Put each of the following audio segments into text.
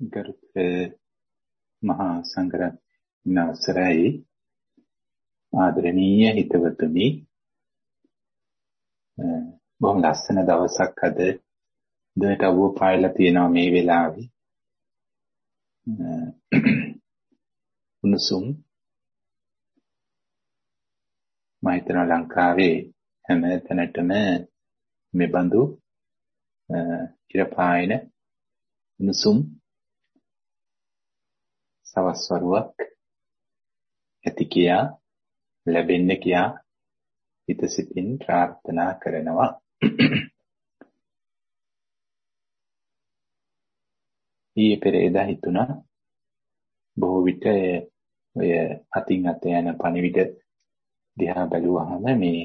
ගරුතර මහා සංඝරත්න අවසරයි. ආදරණීය හිතවතුනි බොහොම ලස්සන දවසක් අද දෙයට අවුව පායලා තියෙනවා මේ වෙලාවේ. උණුසුම් මම හිතනවා ලංකාවේ හැම තැනටම මේ බඳු ඉර පායන උණුසුම් සවස් වරුවක් ඇති කියා ලැබෙන්න කියා හිත සිතින් ප්‍රාර්ථනා කරනවා. ඊයේ පෙරේදා හිතුණා බොහෝ විට ඔය අතින් අත යන පණිවිඩ දිහා බැලුවහම මේ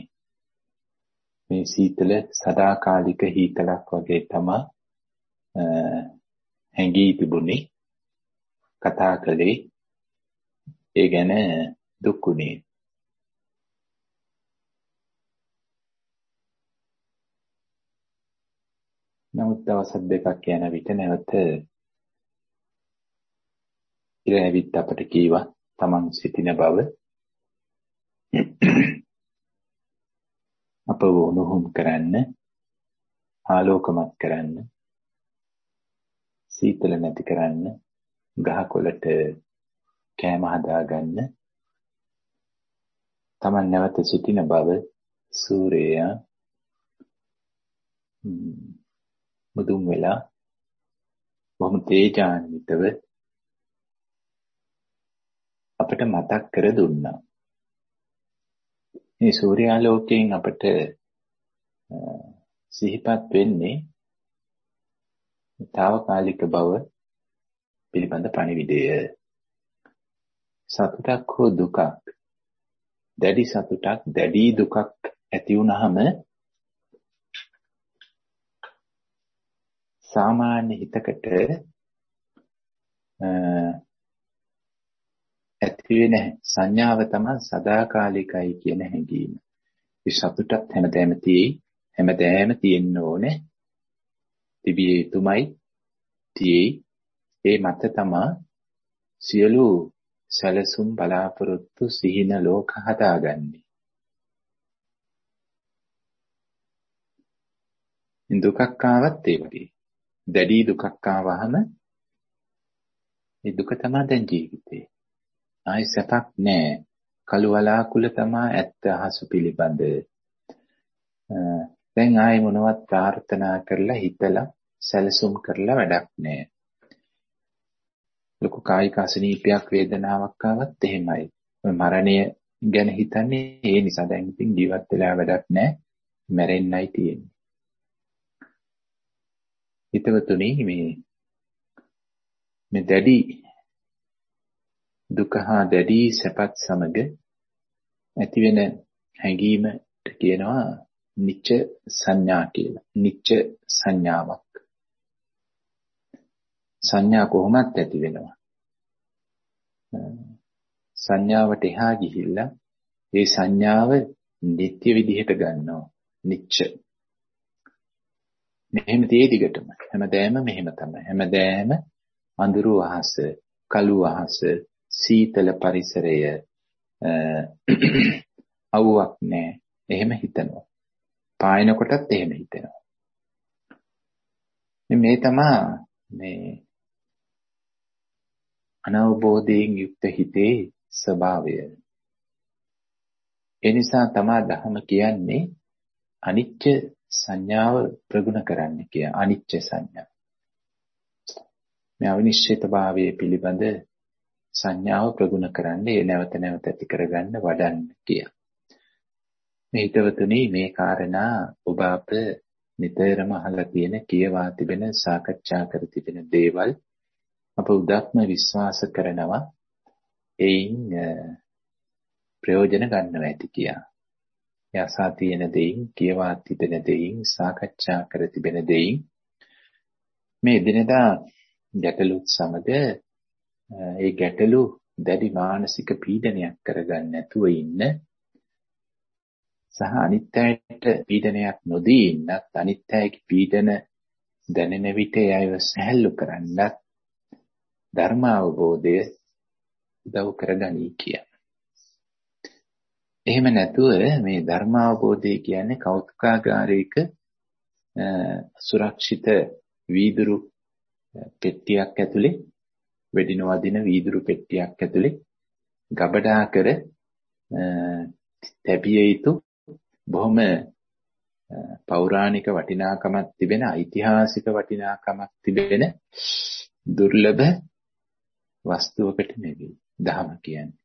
මේ සීතල සදාකාලික හීතලක් වගේ තමයි හැඟී තිබුණේ. කතා කළේ ඒ ගැන දුක්ුණේ නමුත් දවස් දෙකක් යන විට නැවත ඉර ඇවිත් අපට කීවා තමන් සිටින බව. අපව උණුහුම් කරන්න ආලෝකමත් කරන්න සීතල නැති කරන්න ගහකොළට කෑම හදාගන්න Taman නැවත සිටින බව සූර්යයා මුදුන් වෙලා බොහොම තේජාන්විතව අපට මතක් කර දුන්නා. මේ සූර්යාලෝකයෙන් අපට සිහිපත් වෙන්නේ తాවකාලික බව පිළිබඳ පණිවිඩය සතුටක් හෝ දුකක් දැඩි සතුටක් දැඩි දුකක් ඇති වුනහම සාමාන්‍ය හිතකට ඇති වෙන සංඥාව තමයි සදාකාලිකයි කියන හැඟීම. ඒ සතුටත් හැමදෑම තියෙයි හැමදෑම තියෙන්න ඕනේ. තිබිය යුතුමයි තියෙයි ඒ මත තමා සියලු සැලසුම් බලාපොරොත්තු සිහින ලෝක හදාගන්නේ. දුකක් ආවත් ඒ වගේ. දැඩි දුකක් ආවහම ඒ දුක තමයි දැන් ජීවිතේ. ආයි සැපක් නෑ. කළු වලාකුළ තමයි ඇත්ත අහසු පිළිබඳ. දැන් ආයි මොනවත් ප්‍රාර්ථනා කරලා හිතලා සැලසුම් කරලා වැඩක් නෑ. ලොකු කායික අසනීපයක් වේදනාවක් ආවත් එහෙමයි. මරණය ගැන හිතන්නේ ඒ නිසා දැන් ඉතින් ජීවත් වෙලා වැඩක් නැහැ. මැරෙන්නයි තියෙන්නේ. හිතවතුනි මේ මේ දැඩි දුක හා දැඩි සැපත් සමග ඇතිවෙන හැඟීමට කියනවා නිච්ච සංඥා කියලා. නිච්ච සංඥාවක්. සංඥා කොහොමත් ඇති වෙනවා. සංඥාවට එහා ගිහිල්ලා ඒ සංඥාව නිත්‍ය විදිහට ගන්නවා. නිච්ච. මෙහෙම tie දිගටම. හැමදෑම මෙහෙම තමයි. හැමදෑම අඳුරු අහස, කළු අහස, සීතල පරිසරය අවුවක් නැහැ. එහෙම හිතනවා. පායන කොටත් එහෙම හිතෙනවා. මේ තමයි මේ අනවබෝධයෙන් යුක්ත හිතේ ස්වභාවය. ඒ නිසා තමා දහම කියන්නේ අනිච්ච සංඥාව ප්‍රගුණ කරන්න කිය. අනිච්ච සංඥා. මේ අවිනිශ්චිතභාවයේ පිළිබඳ සංඥාව ප්‍රගුණ කරන්න ඒ නැවත නැවත ඇති කරගන්න වඩන්න කිය. මේ හිතවතුනි මේ කාරණා ඔබ අප නිතරම අහලා තියෙන කියවා තිබෙන සාකච්ඡා කර තිබෙන දේවල් අප උදක්ම විශ්වාස කරනවා එයින් ප්‍රයෝජන ගන්නවා ඇති කියා. යසා තියෙන දෙයින් කියවා තිබෙන දෙයින් සාකච්ඡා කර තිබෙන දෙයින් මේ දිනදා ගැටලුත් සමග eh, ඒ ගැටලු දැඩි මානසික පීඩනයක් කරගන්න නැතුව ඉන්න සහ අනිත්‍යයට පීඩනයක් නොදී ඉන්නත් අනිත්‍යයේ පීඩන දැනෙන විට ඒව සහැල්ලු කරන්නත් ධර්ම අවබෝධය උදව් කරගනී කියන්නේ. එහෙම නැතුව මේ ධර්ම අවබෝධය කියන්නේ කෞතුකාගාරයක සුරක්ෂිත වීදුරු පෙට්ටියක් ඇතුලේ වෙඩි නොවදින වීදුරු පෙට්ටියක් ඇතුලේ ගබඩා කර තැබිය යුතු බොහොම පෞරාණික වටිනාකමක් තිබෙන ඓතිහාසික වටිනාකමක් තිබෙන දුර්ලභ වස්තුවකට නෙවෙයි දහම කියන්නේ.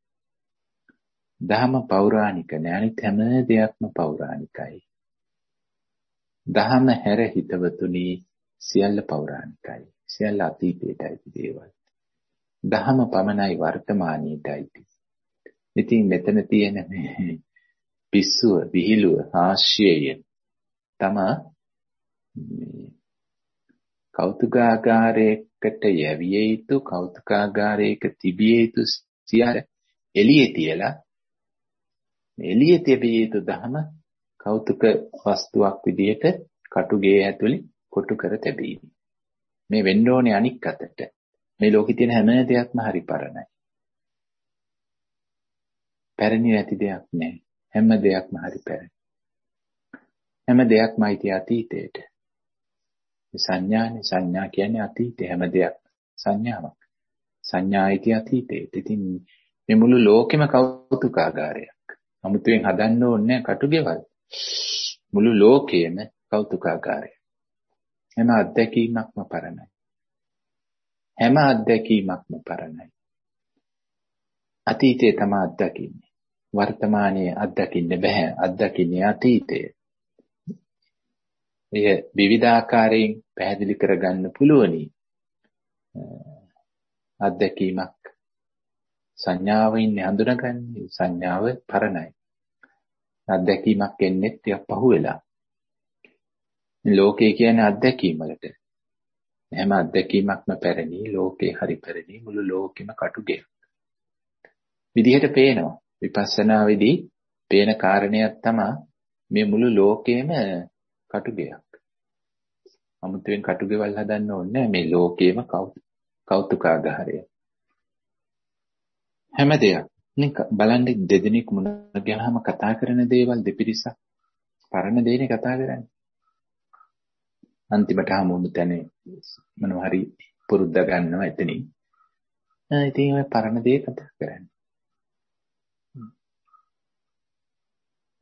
දහම පෞරාණික නෑ අනිත් හැම දෙයක්ම පෞරාණිකයි. දහම හැර හිතවතුනි සියල්ල පෞරාණිකයි. සියල්ල අතීතයටයි දේවල්. දහම පමණයි වර්තමානයේටයි. ඉතින් මෙතන තියෙන මේ පිස්සුව, විහිළුව, හාස්‍යය තමා මේ කෞතුකාගාරයකට යැවිය යුතු කෞතුකාගාරයක තිබිය යුතු සියල්ල එළියේ තියලා එළියේ තිබිය යුතු ධම කෞතුක වස්තුවක් විදිහට කටුගේ ඇතුලේ කොටු කර තැබීම. මේ වෙන්න ඕනේ අනික් අතට. මේ ලෝකේ තියෙන හැම දෙයක්ම හරි පරණයි. පැරණි නැති දෙයක් නැහැ. හැම දෙයක්ම හරි පැරණි. හැම දෙයක්ම අයිති අතීතයට. සංඥානේ සංඥා කියන්නේ අතීතේ හැම දෙයක් සංඥාවක්. සංඥා අයිති අතීතයට. ඉතින් මේ මුළු ලෝකෙම කෞතුකාගාරයක්. අමුතුවෙන් හදන්න ඕනේ කටුගෙවල්. මුළු ලෝකයේම කෞතුකාගාරයක්. හැම අත්දැකීමක්ම පරණයි. හැම අත්දැකීමක්ම පරණයි. අතීතයේ තම අත්දකින්නේ. වර්තමානයේ අත්දකින්න බෑ. අත්දකින්නේ අතීතය. එය විවිධාකාරයෙන් පැහැදිලි කරගන්න පුළුවනි. අත්දැකීමක් සංඥාවෙන් හඳුනගන්නේ සංඥාව පරණයි. අත්දැකීමක් එන්නේ ටිකක් පහුවෙලා. ලෝකය කියන්නේ අත්දැකීම් වලට. හැම අත්දැකීමක්ම පැරණි, ලෝකේ හරි පැරණි, මුළු ලෝකෙම කටුගෙයක්. විදිහට පේනවා. විපස්සනා වෙදී පේන කාරණයක් තමයි මේ මුළු ලෝකෙම කටුගෙයක්. අමුතුවෙන් කටුගෙවල් හදන්න ඕනේ මේ ලෝකෙම කෞතුකාගාරය. හැම දෙයක්. නේ බලන්න දෙදෙනෙක් මුණ ගැහම කතා කරන දේවල් දෙපිරිසක් පරණ දේනේ කතා කරන්නේ. අන්තිමට හමුුණු තැන මොනවා හරි පුරුද්ද ගන්නවා එතනින්. ඉතින් ඔය පරණ දේ කතා කරන්නේ.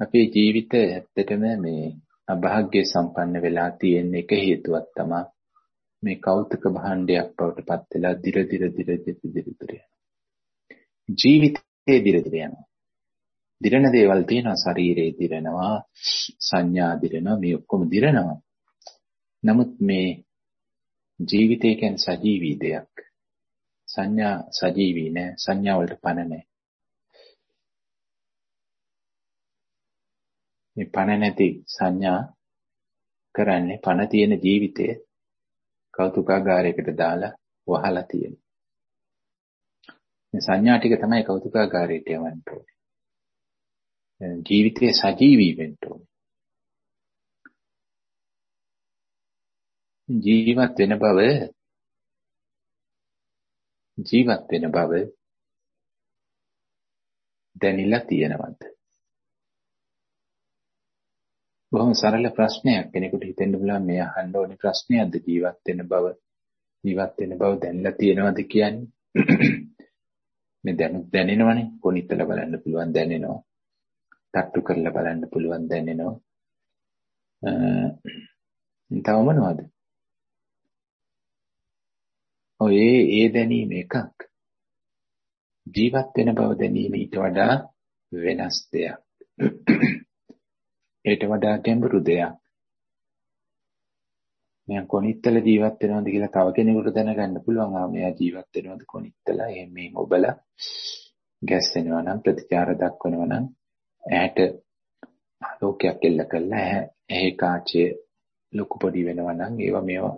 අපේ ජීවිතය ඇත්තටම මේ අභාග්‍ය සම්පන්න වෙලා තියෙන එක හේතුවක් තමයි මේ කෞතුක භාණ්ඩයක් බවට පත් වෙලා දිර දිර දිර දිර දිර දිර ජීවිතේ දිර දිර යනවා. දිරන දේවල් තියෙනවා ශරීරේ දිරනවා සංඥා දිරනවා මේ ඔක්කොම දිරනවා. නමුත් මේ ජීවිතය කියන්නේ සජීවී දෙයක්. සංඥා සජීවී නෑ සංඥා වලට පණ නෑ. මේ පණ නැති සංඥා කරන්නේ පණ තියෙන ජීවිතය කෞතුකාගාරයකට දාලා වහලා තියෙනවා. මේ සංඥා ටික තමයි කෞතුකාගාරයට යවන්න ඕනේ. ජීවිතයේ සජීවී වෙන්න ඕනේ. ජීවත් වෙන බව ජීවත් වෙන බව දැනিলা තියෙනවද? බොහොම සරල ප්‍රශ්නයක් කෙනෙකුට හිතෙන්න පුළුවන් මේ අහන්න ඕනේ ප්‍රශ්නයක්ද ජීවත් වෙන බව? ජීවත් වෙන බව දැනලා තියෙනවද කියන්නේ? මේ දැනුත් දැනෙනවනේ. කොනිටල බලන්න පුළුවන් දැනෙනවා. තට්ටු කරලා බලන්න පුළුවන් දැනෙනවා. තව මොනවද? ඔය ඒ දැනීම එකක්. ජීවත් වෙන බව දැනීම ඊට වඩා වෙනස් දෙයක්. ඊට වඩා ගැඹුරු දෙයක්. මෙයා කොනිත්තල ජීවත් වෙනවද කියලා තව කෙනෙකුට දැනගන්න පුළුවන්. ආ මෙයා ජීවත් වෙනවද කොනිත්තල? එහෙම මේ ඔබලා ගැස්සෙනවා නම් ප්‍රතිචාර දක්වනවා නම් ඇහැට ආලෝකයක් එල්ල කළා ඇහි කාචය ලොකු පොඩි වෙනවා නම් ඒවා මේවා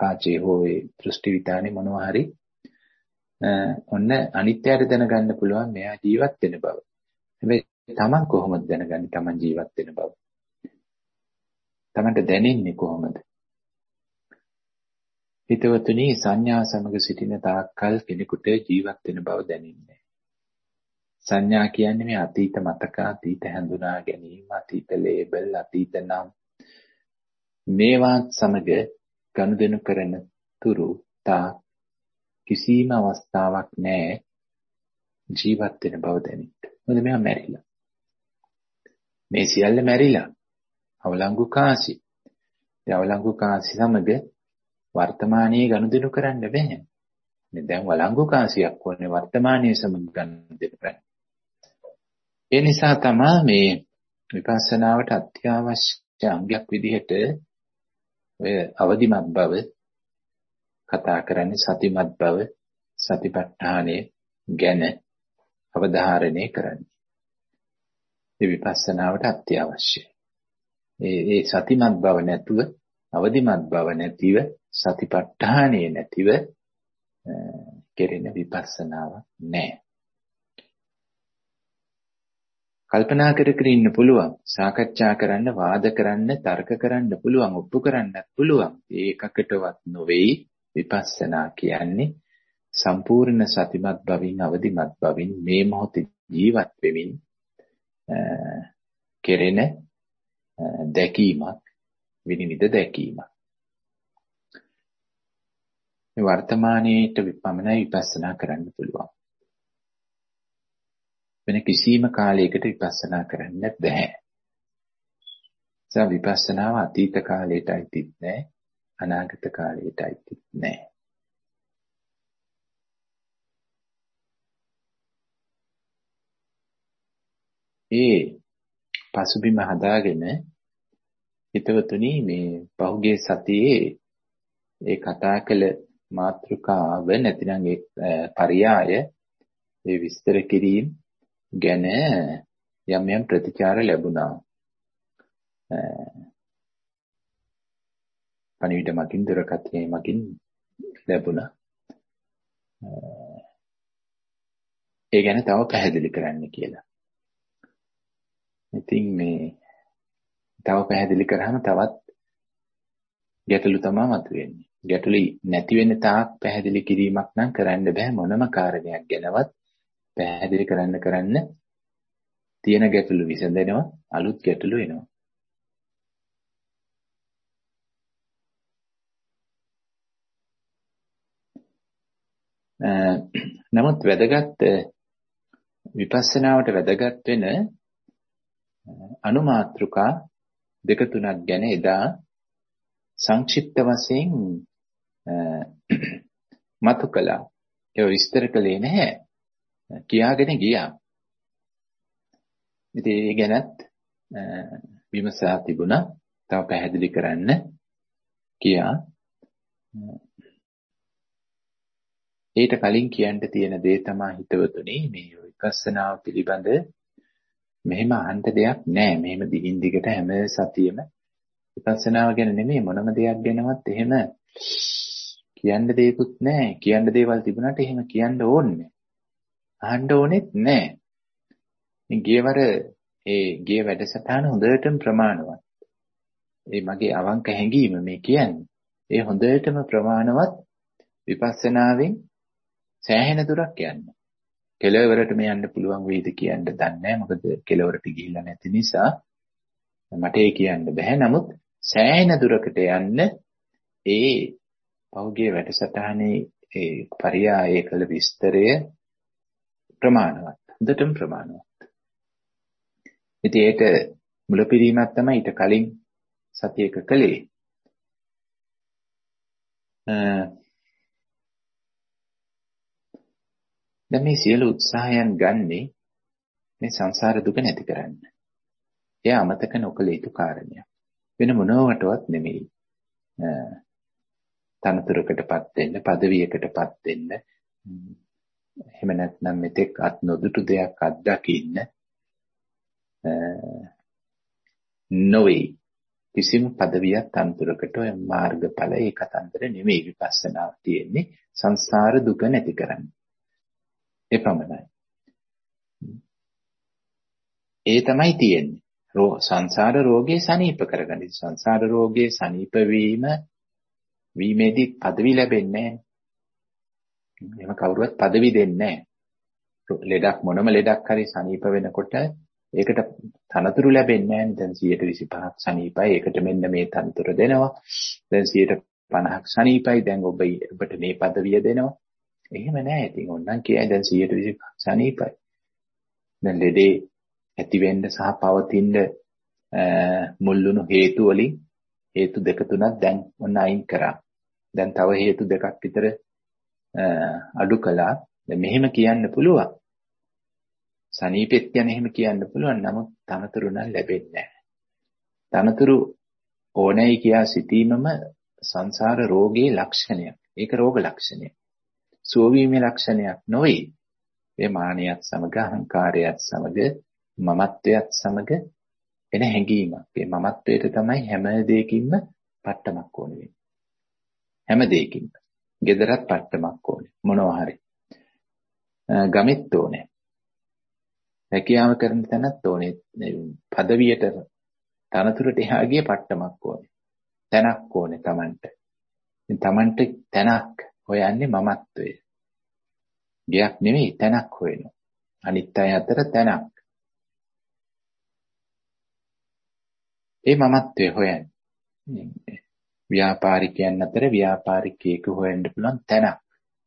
කාචේ හෝ ඒ දෘෂ්ටි විතානේ මොනවා හරි ඔන්න අනිත්‍යයට දැනගන්න පුළුවන් මෙයා ජීවත් වෙන බව. හැබැයි තමන් කොහොමද දැනගන්නේ තමන් ජීවත් වෙන බව? තමන්ට දැනෙන්නේ කොහොමද? හිතවතුනි සංඥා සමග සිටින තාක්කල් කෙනෙකුට ජීවත් වෙන බව දැනෙන්නේ. සංඥා කියන්නේ මේ අතීත මතක අතීත හඳුනා ගැනීම අතීත ලේබල් අතීත නම් මේවාත් සමග ගනුදෙනු කරන තුරු තා කිසිම අවස්ථාවක් නැහැ ජීවත් වෙන බව දැනෙන්න. මොකද මෙයා මැරිලා. මේ සියල්ල මැරිලා. අවලංගු කාසි. ඒ අවලංගු කාසි සමග වර්තමානයේ ගනුදෙනු කරන්න බෑ. මේ දැන් වළංගු කාසියක් වන්නේ වර්තමානයේ සමග ගනුදෙනු කරන්න. ඒ නිසා තමයි මේ විපස්සනාවට අත්‍යවශ්‍ය අංගයක් විදිහට ඔය අවදිමත් බව කතා කරන්නේ සතිමත් බව සතිපට්ඨානය ගැන අවධාරණය කරන්නේ. මේ විපස්සනාවට අත්‍යවශ්‍යයි. ඒ ඒ සතිමත් බව නැතුව අවදිමත් බව නැතිව සතිපට්ඨානය නැතිව කෙරෙන විපස්සනාවක් නැහැ. කල්පනා කර කර ඉන්න පුළුවන් සාකච්ඡා කරන්න වාද කරන්න තර්ක කරන්න පුළුවන් ඔප්පු කරන්නත් පුළුවන් ඒකකටවත් නොවේයි විපස්සනා කියන්නේ සම්පූර්ණ සතිමත් බවින් අවදිමත් බවින් මේ මොහොතේ ජීවත් වෙමින් කෙරෙන දැකීමක් විනිවිද දැකීමක් මේ වර්තමානයේට විපමණයි විපස්සනා කරන්න පුළුවන් වෙන කිසිම කාලයකට විපස්සනා කරන්න බෑ. ඒ විපස්සනාව අතීත කාලයට අයිතිත් නෑ අනාගත කාලයට අයිතිත් නෑ. ඒ පසුබිම හදාගෙන හිතවතුනි මේ පහුගිය සතියේ ඒ කතා කළ මාතෘකාව නැතිනම් ඒ පරියාය ඒ විස්තර කිරීම ගැන යම් යම් ප්‍රතිචාර ලැබුණා. පණිවිඩ මගින් දුරකථනය මගින් ලැබුණා. ඒ ගැන තව පැහැදිලි කරන්න කියලා. ඉතින් මේ තව පැහැදිලි කරාම තවත් ගැටලු තමයි මතුවෙන්නේ. ගැටලු නැති වෙන තාක් පැහැදිලි කිරීමක් නම් කරන්න බෑ මොනම කාරණයක් ගැනවත් පැහැදිලි කරන්න කරන්න තියෙන ගැටලු විසඳෙනවා අලුත් ගැටලු එනවා. නමුත් වැදගත් විපස්සනාවට වැදගත් වෙන අනුමාත්‍රිකා දෙක තුනක් ගැන එදා සංක්ෂිප්ත වශයෙන් මතු කළා. ඒක විස්තර කළේ නැහැ. කියාගෙන ගියා. ඉතින් ඒ ගැනත් විමසා තිබුණා. තව පැහැදිලි කරන්න කියා. ඊට කලින් කියන්න තියෙන දේ තමයි හිතවතුනි මේ විපස්සනාව පිළිබඳ මෙහෙම අහන්න දෙයක් නැහැ. මෙහෙම දිගින් දිගට හැම සතියෙම විපස්සනාව ගැන නෙමෙයි මොනම දෙයක් ගැනවත් එහෙම කියන්න දෙයක්වත් නැහැ. කියන්න දේවල් තිබුණාට එහෙම කියන්න ඕනේ අහන්න ඕනෙත් නැහැ. මේ ගියවර ඒ ගිය වැඩසටහන හොඳටම ප්‍රමාණවත්. ඒ මගේ අවංක හැඟීම මේ කියන්නේ. ඒ හොඳටම ප්‍රමාණවත් විපස්සනාවෙන් සෑහෙන දුරක් යන්න. කෙලවරට මේ යන්න පුළුවන් වෙයිද කියන්න දන්නේ නැහැ. මොකද කෙලවරට ගිහිල්ලා නැති නිසා මට ඒ කියන්න බෑ. නමුත් සෑහෙන දුරකට යන්න ඒ පෞගේ වැඩසටහනේ ඒ පරියාය කළ විස්තරය ප්‍රමාණවත්. හොඳටම ප්‍රමාණවත්. ඉතින් ඒක මුලපිරීමක් තමයි ඊට කලින් සතියක කළේ. දැන් මේ සියලු උත්සාහයන් ගන්නේ මේ සංසාර දුක නැති කරන්න. එය අමතක නොකළ යුතු කාරණයක්. වෙන මොනවටවත් නෙමෙයි. තනතුරකටපත් වෙන්න, পদවියකටපත් වෙන්න. එහෙම නැත්නම් මෙතෙක් අත් නොදුටු දෙයක් අත්දකින්න. නොවේ. කිසිම পদවියක් තනතුරකට ඔය මාර්ගඵල ඒකතන්තර නෙමෙයි විපස්සනාව තියෙන්නේ. සංසාර දුක නැති කරන්නේ. එපමණයි. ඒ තමයි තියෙන්නේ. සංසාර රෝගේ සනීප කරගන්න. සංසාර රෝගේ සනීප වීම වීමේදී পদවි ලැබෙන්නේ නැහැ. එහෙම කවුරුවත් পদවි දෙන්නේ නැහැ. ලෙඩක් මොනම ලෙඩක් හරි සනීප වෙනකොට ඒකට තනතුරු ලැබෙන්නේ නැහැ. දැන් 125ක් සනීපයි. ඒකට මෙන්න මේ තනතුර දෙනවා. දැන් 50ක් සනීපයි. දැන් ඔබ ඔබට මේ পদවිය දෙනවා. එහෙම නැහැ. ඉතින් ඕනනම් කියයි දැන් 125ක් සනීපයි. දැන් ලෙඩේ ඇති වෙන්න සහ පවතින්න මුල්ලුණු හේතු වලින් හේතු දෙක තුනක් දැන් ඔන්න අයින් කරා. දැන් තව හේතු දෙකක් විතර අඩු කළා. දැන් මෙහෙම කියන්න පුළුවන්. සනීපෙත් ගැන එහෙම කියන්න පුළුවන්. නමුත් තනතුරු නම් ලැබෙන්නේ නැහැ. තනතුරු ඕනෑයි කියා සිටීමම සංසාර රෝගයේ ලක්ෂණයක්. ඒක රෝග ලක්ෂණයක්. සුවවීමේ ලක්ෂණයක් නොවේ. ඒ මානියත් සමග අහංකාරයත් සමග මමත්වයත් සමග එන හැඟීමක්. ඒ මමත්වයට තමයි හැම දෙයකින්ම පට්ටමක් ඕන වෙන්නේ. හැම දෙයකින්ම. gedarat පට්ටමක් ඕනේ. මොනවා හරි. ගමෙත් ඕනේ. රැකියාව කරන තැනත් ඕනේ. පදවියට තනතුරට එහා ගිය පට්ටමක් ඕනේ. තැනක් ඕනේ Tamanට. ඉතින් Tamanට තැනක් හොයන්නේ මමත්වය. ගයක් නෙමෙයි තැනක් හොයනවා. අනිත් අය අතර තැනක්. ඒ මමත්වය හොයන්නේ. ව්‍යාපාරිකයන් අතර ව්‍යාපාරිකයෙකු හොයන්න පුළුවන් තැනක්.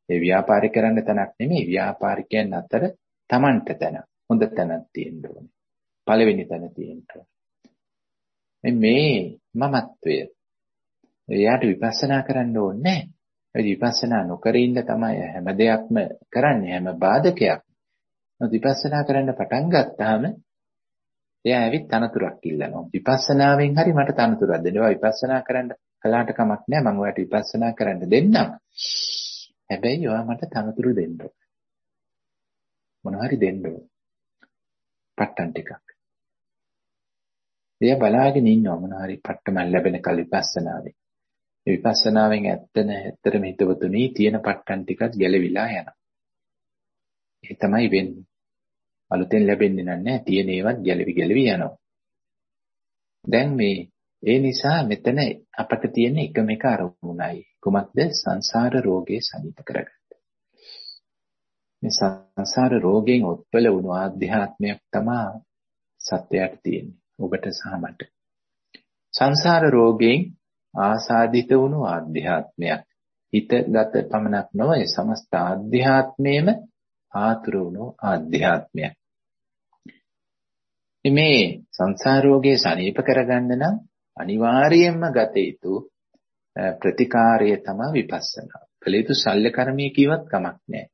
ඒ ව්‍යාපාරය කරන්න තැනක් නෙමෙයි ව්‍යාපාරිකයන් අතර Tamanට තැනක්. හොඳ තැනක් තියෙන්න ඕනේ. පළවෙනි තැන තියෙන්න ඕනේ. මේ මමත්වය. එයාට විපස්සනා කරන්න ඕනේ නැහැ. විපස්සනා නොකර ඉන්න තමයි හැම දෙයක්ම කරන්නේ හැම බාධකයක්. විපස්සනා කරන්න පටන් ගත්තාම එයා ඇවිත් තනතුරක් ඉල්ලනවා. විපස්සනාවෙන් හරි මට තනතුරක් දෙන්න. ඒවා විපස්සනා කරන්න කලාට කමක් නැහැ. මම ඔයාලට විපස්සනා කරන්න දෙන්නම්. හැබැයි ඔයා මට තනතුරු දෙන්න. මොනවා හරි දෙන්න ඕන. පට්ටන් ටිකක්. එයා බලාගෙන ඉන්නවා මොනවා හරි පට්ටමල් ලැබෙන කල විපස්සනාවේ. මේ විපස්සනාවෙන් ඇත්තන ඇත්තටම හිතවතුනි තියෙන පට්ටන් ටිකක් ගැලවිලා යනවා. ඒ තමයි වෙන්නේ. අලුතෙන් ලැබෙන්නේ නැහැ. තියෙන ඒවත් ගැලවි ගැලවි යනවා. දැන් මේ ඒ නිසා මෙතන අපට තියෙන එකම එක අරමුණයි. කුමක්ද? සංසාර රෝගේ සනීප කරගන්න. මේ සංසාර රෝගයෙන් උත්පල වුණු ආධ්‍යාත්මයක් තමයි සත්‍යයට තියෙන්නේ. ඔබට සහ මට. සංසාර රෝගයෙන් ආසාදිත වුණු ආධ්‍යාත්මයක්. හිතගත පමණක් නොවේ සමස්ත ආධ්‍යාත්මයේම ආතුර වුණු ආධ්‍යාත්මයක්. මේ සංසාර රෝගේ සනීප කරගන්න නම් අනිවාර්යයෙන්ම ගත යුතු ප්‍රතිකාරය තමයි විපස්සනා. කළ යුතු ශල්‍ය කර්මයේ කිව්වත් කමක් නැහැ.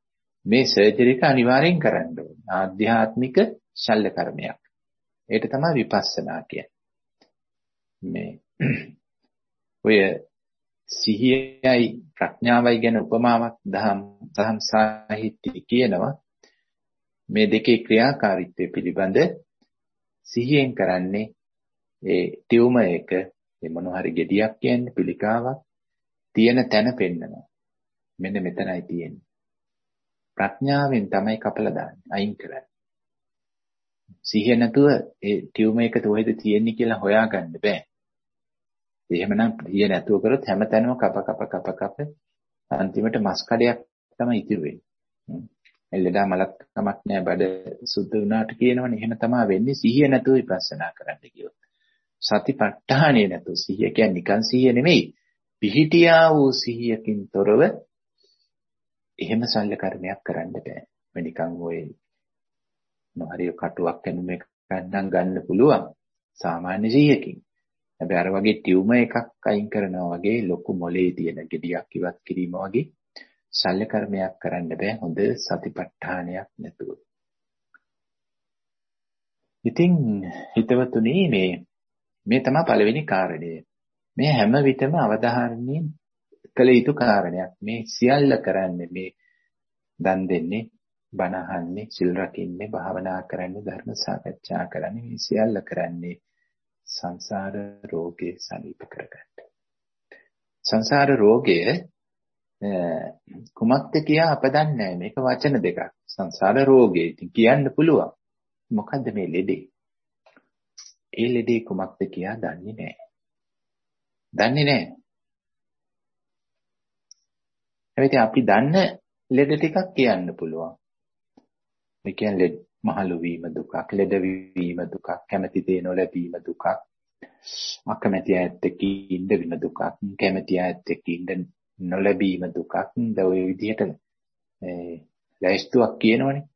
මේ සර්ජරි එක අනිවාර්යෙන් කරන්න ඕනේ. ආධ්‍යාත්මික ශල්‍ය කර්මයක්. ඒක තමයි විපස්සනා කියන්නේ. මේ ඔය සිහියයි ප්‍රඥාවයි ගැන උපමාවක් දහම් දහම් සාහිත්‍ය කියනවා. මේ දෙකේ ක්‍රියාකාරීත්වය පිළිබඳ සිහියෙන් කරන්නේ ඒ ටියුම එක ඒ මොන හරි gediyak කියන්නේ පිළිකාවක් තියෙන තැන පෙන්නනවා. මෙන්න මෙතනයි තියෙන්නේ. ප්‍රඥාවෙන් තමයි කපලා දාන්නේ අයින් කරන්නේ. සිහිය නැතුව ඒ ටියුම එක කොහෙද තියෙන්නේ කියලා හොයාගන්න බෑ. එහෙමනම් සිහිය නැතුව කරොත් හැමතැනම කප කප කප කප අන්තිමට මස් කඩයක් තමයි ඉතුරු වෙන්නේ. එල්ලඩා මලක් කමක් නෑ බඩ සුද්ධ වුණාට කියනවනේ එහෙම තමයි වෙන්නේ සිහිය නැතුව විපස්සනා කරන්න කියොත්. සතිපට්ඨානෙ නැතුව සිහිය කියන්නේ නිකන් සිහිය නෙමෙයි. පිහිටියා වූ සිහියකින් තොරව එහෙම සල්ල කර්මයක් කරන්න බෑ. මේ නිකන් ඔය නොහරිය කටුවක් කැනුම එකක් ගන්න පුළුවන්. සාමාන්‍ය සිහියකින්. හැබැයි අර වගේ ටියුමර් එකක් අයින් කරනවා වගේ ලොකු මොලේ තියෙන gediyak ඉවත් කිරීම වගේ ශල්‍ය කර්මයක් කරන්න බෑ හොඳ සතිපට්ඨානයක් නැතුව. ඉතින් හිතවතුනි මේ මේ තමයි පළවෙනි කාරණය. මේ හැම විටම අවධාරණයෙන් කළ යුතු කාරණයක්. මේ සියල්ල කරන්නේ මේ දන් දෙන්නේ, බණ අහන්නේ, සිල් රකින්නේ, භාවනා කරන්නේ, ධර්ම සාකච්ඡා කරන්නේ මේ සියල්ල කරන්නේ සංසාර රෝගේ සනීප කරගන්න. සංසාර රෝගය කුමක්ද කියා අප දන්නේ නැහැ. මේක වචන දෙකක්. සංසාර රෝගේ ඉතින් කියන්න පුළුවන්. මොකද්ද මේ ලෙඩේ? ඒ ලෙඩේ කුමක්ද කියා දන්නේ නැහැ. දන්නේ නැහැ. හැබැයි අපි දන්න ලෙඩ ටිකක් කියන්න පුළුවන්. ඒ කියන්නේ මහලු වීම දුකක්, ලෙඩ වීම දුකක්, කැමැති දේ නොලැබීම දුකක්, අකමැති ඇත්ත එක්ක ඉන්න වෙන දුකක්, කැමැති ඇත්ත එක්ක ඉන්න නොලැබීම දුකක්. ද ඔය විදිහට ඒ ලැයිස්තුවක් කියනවනේ.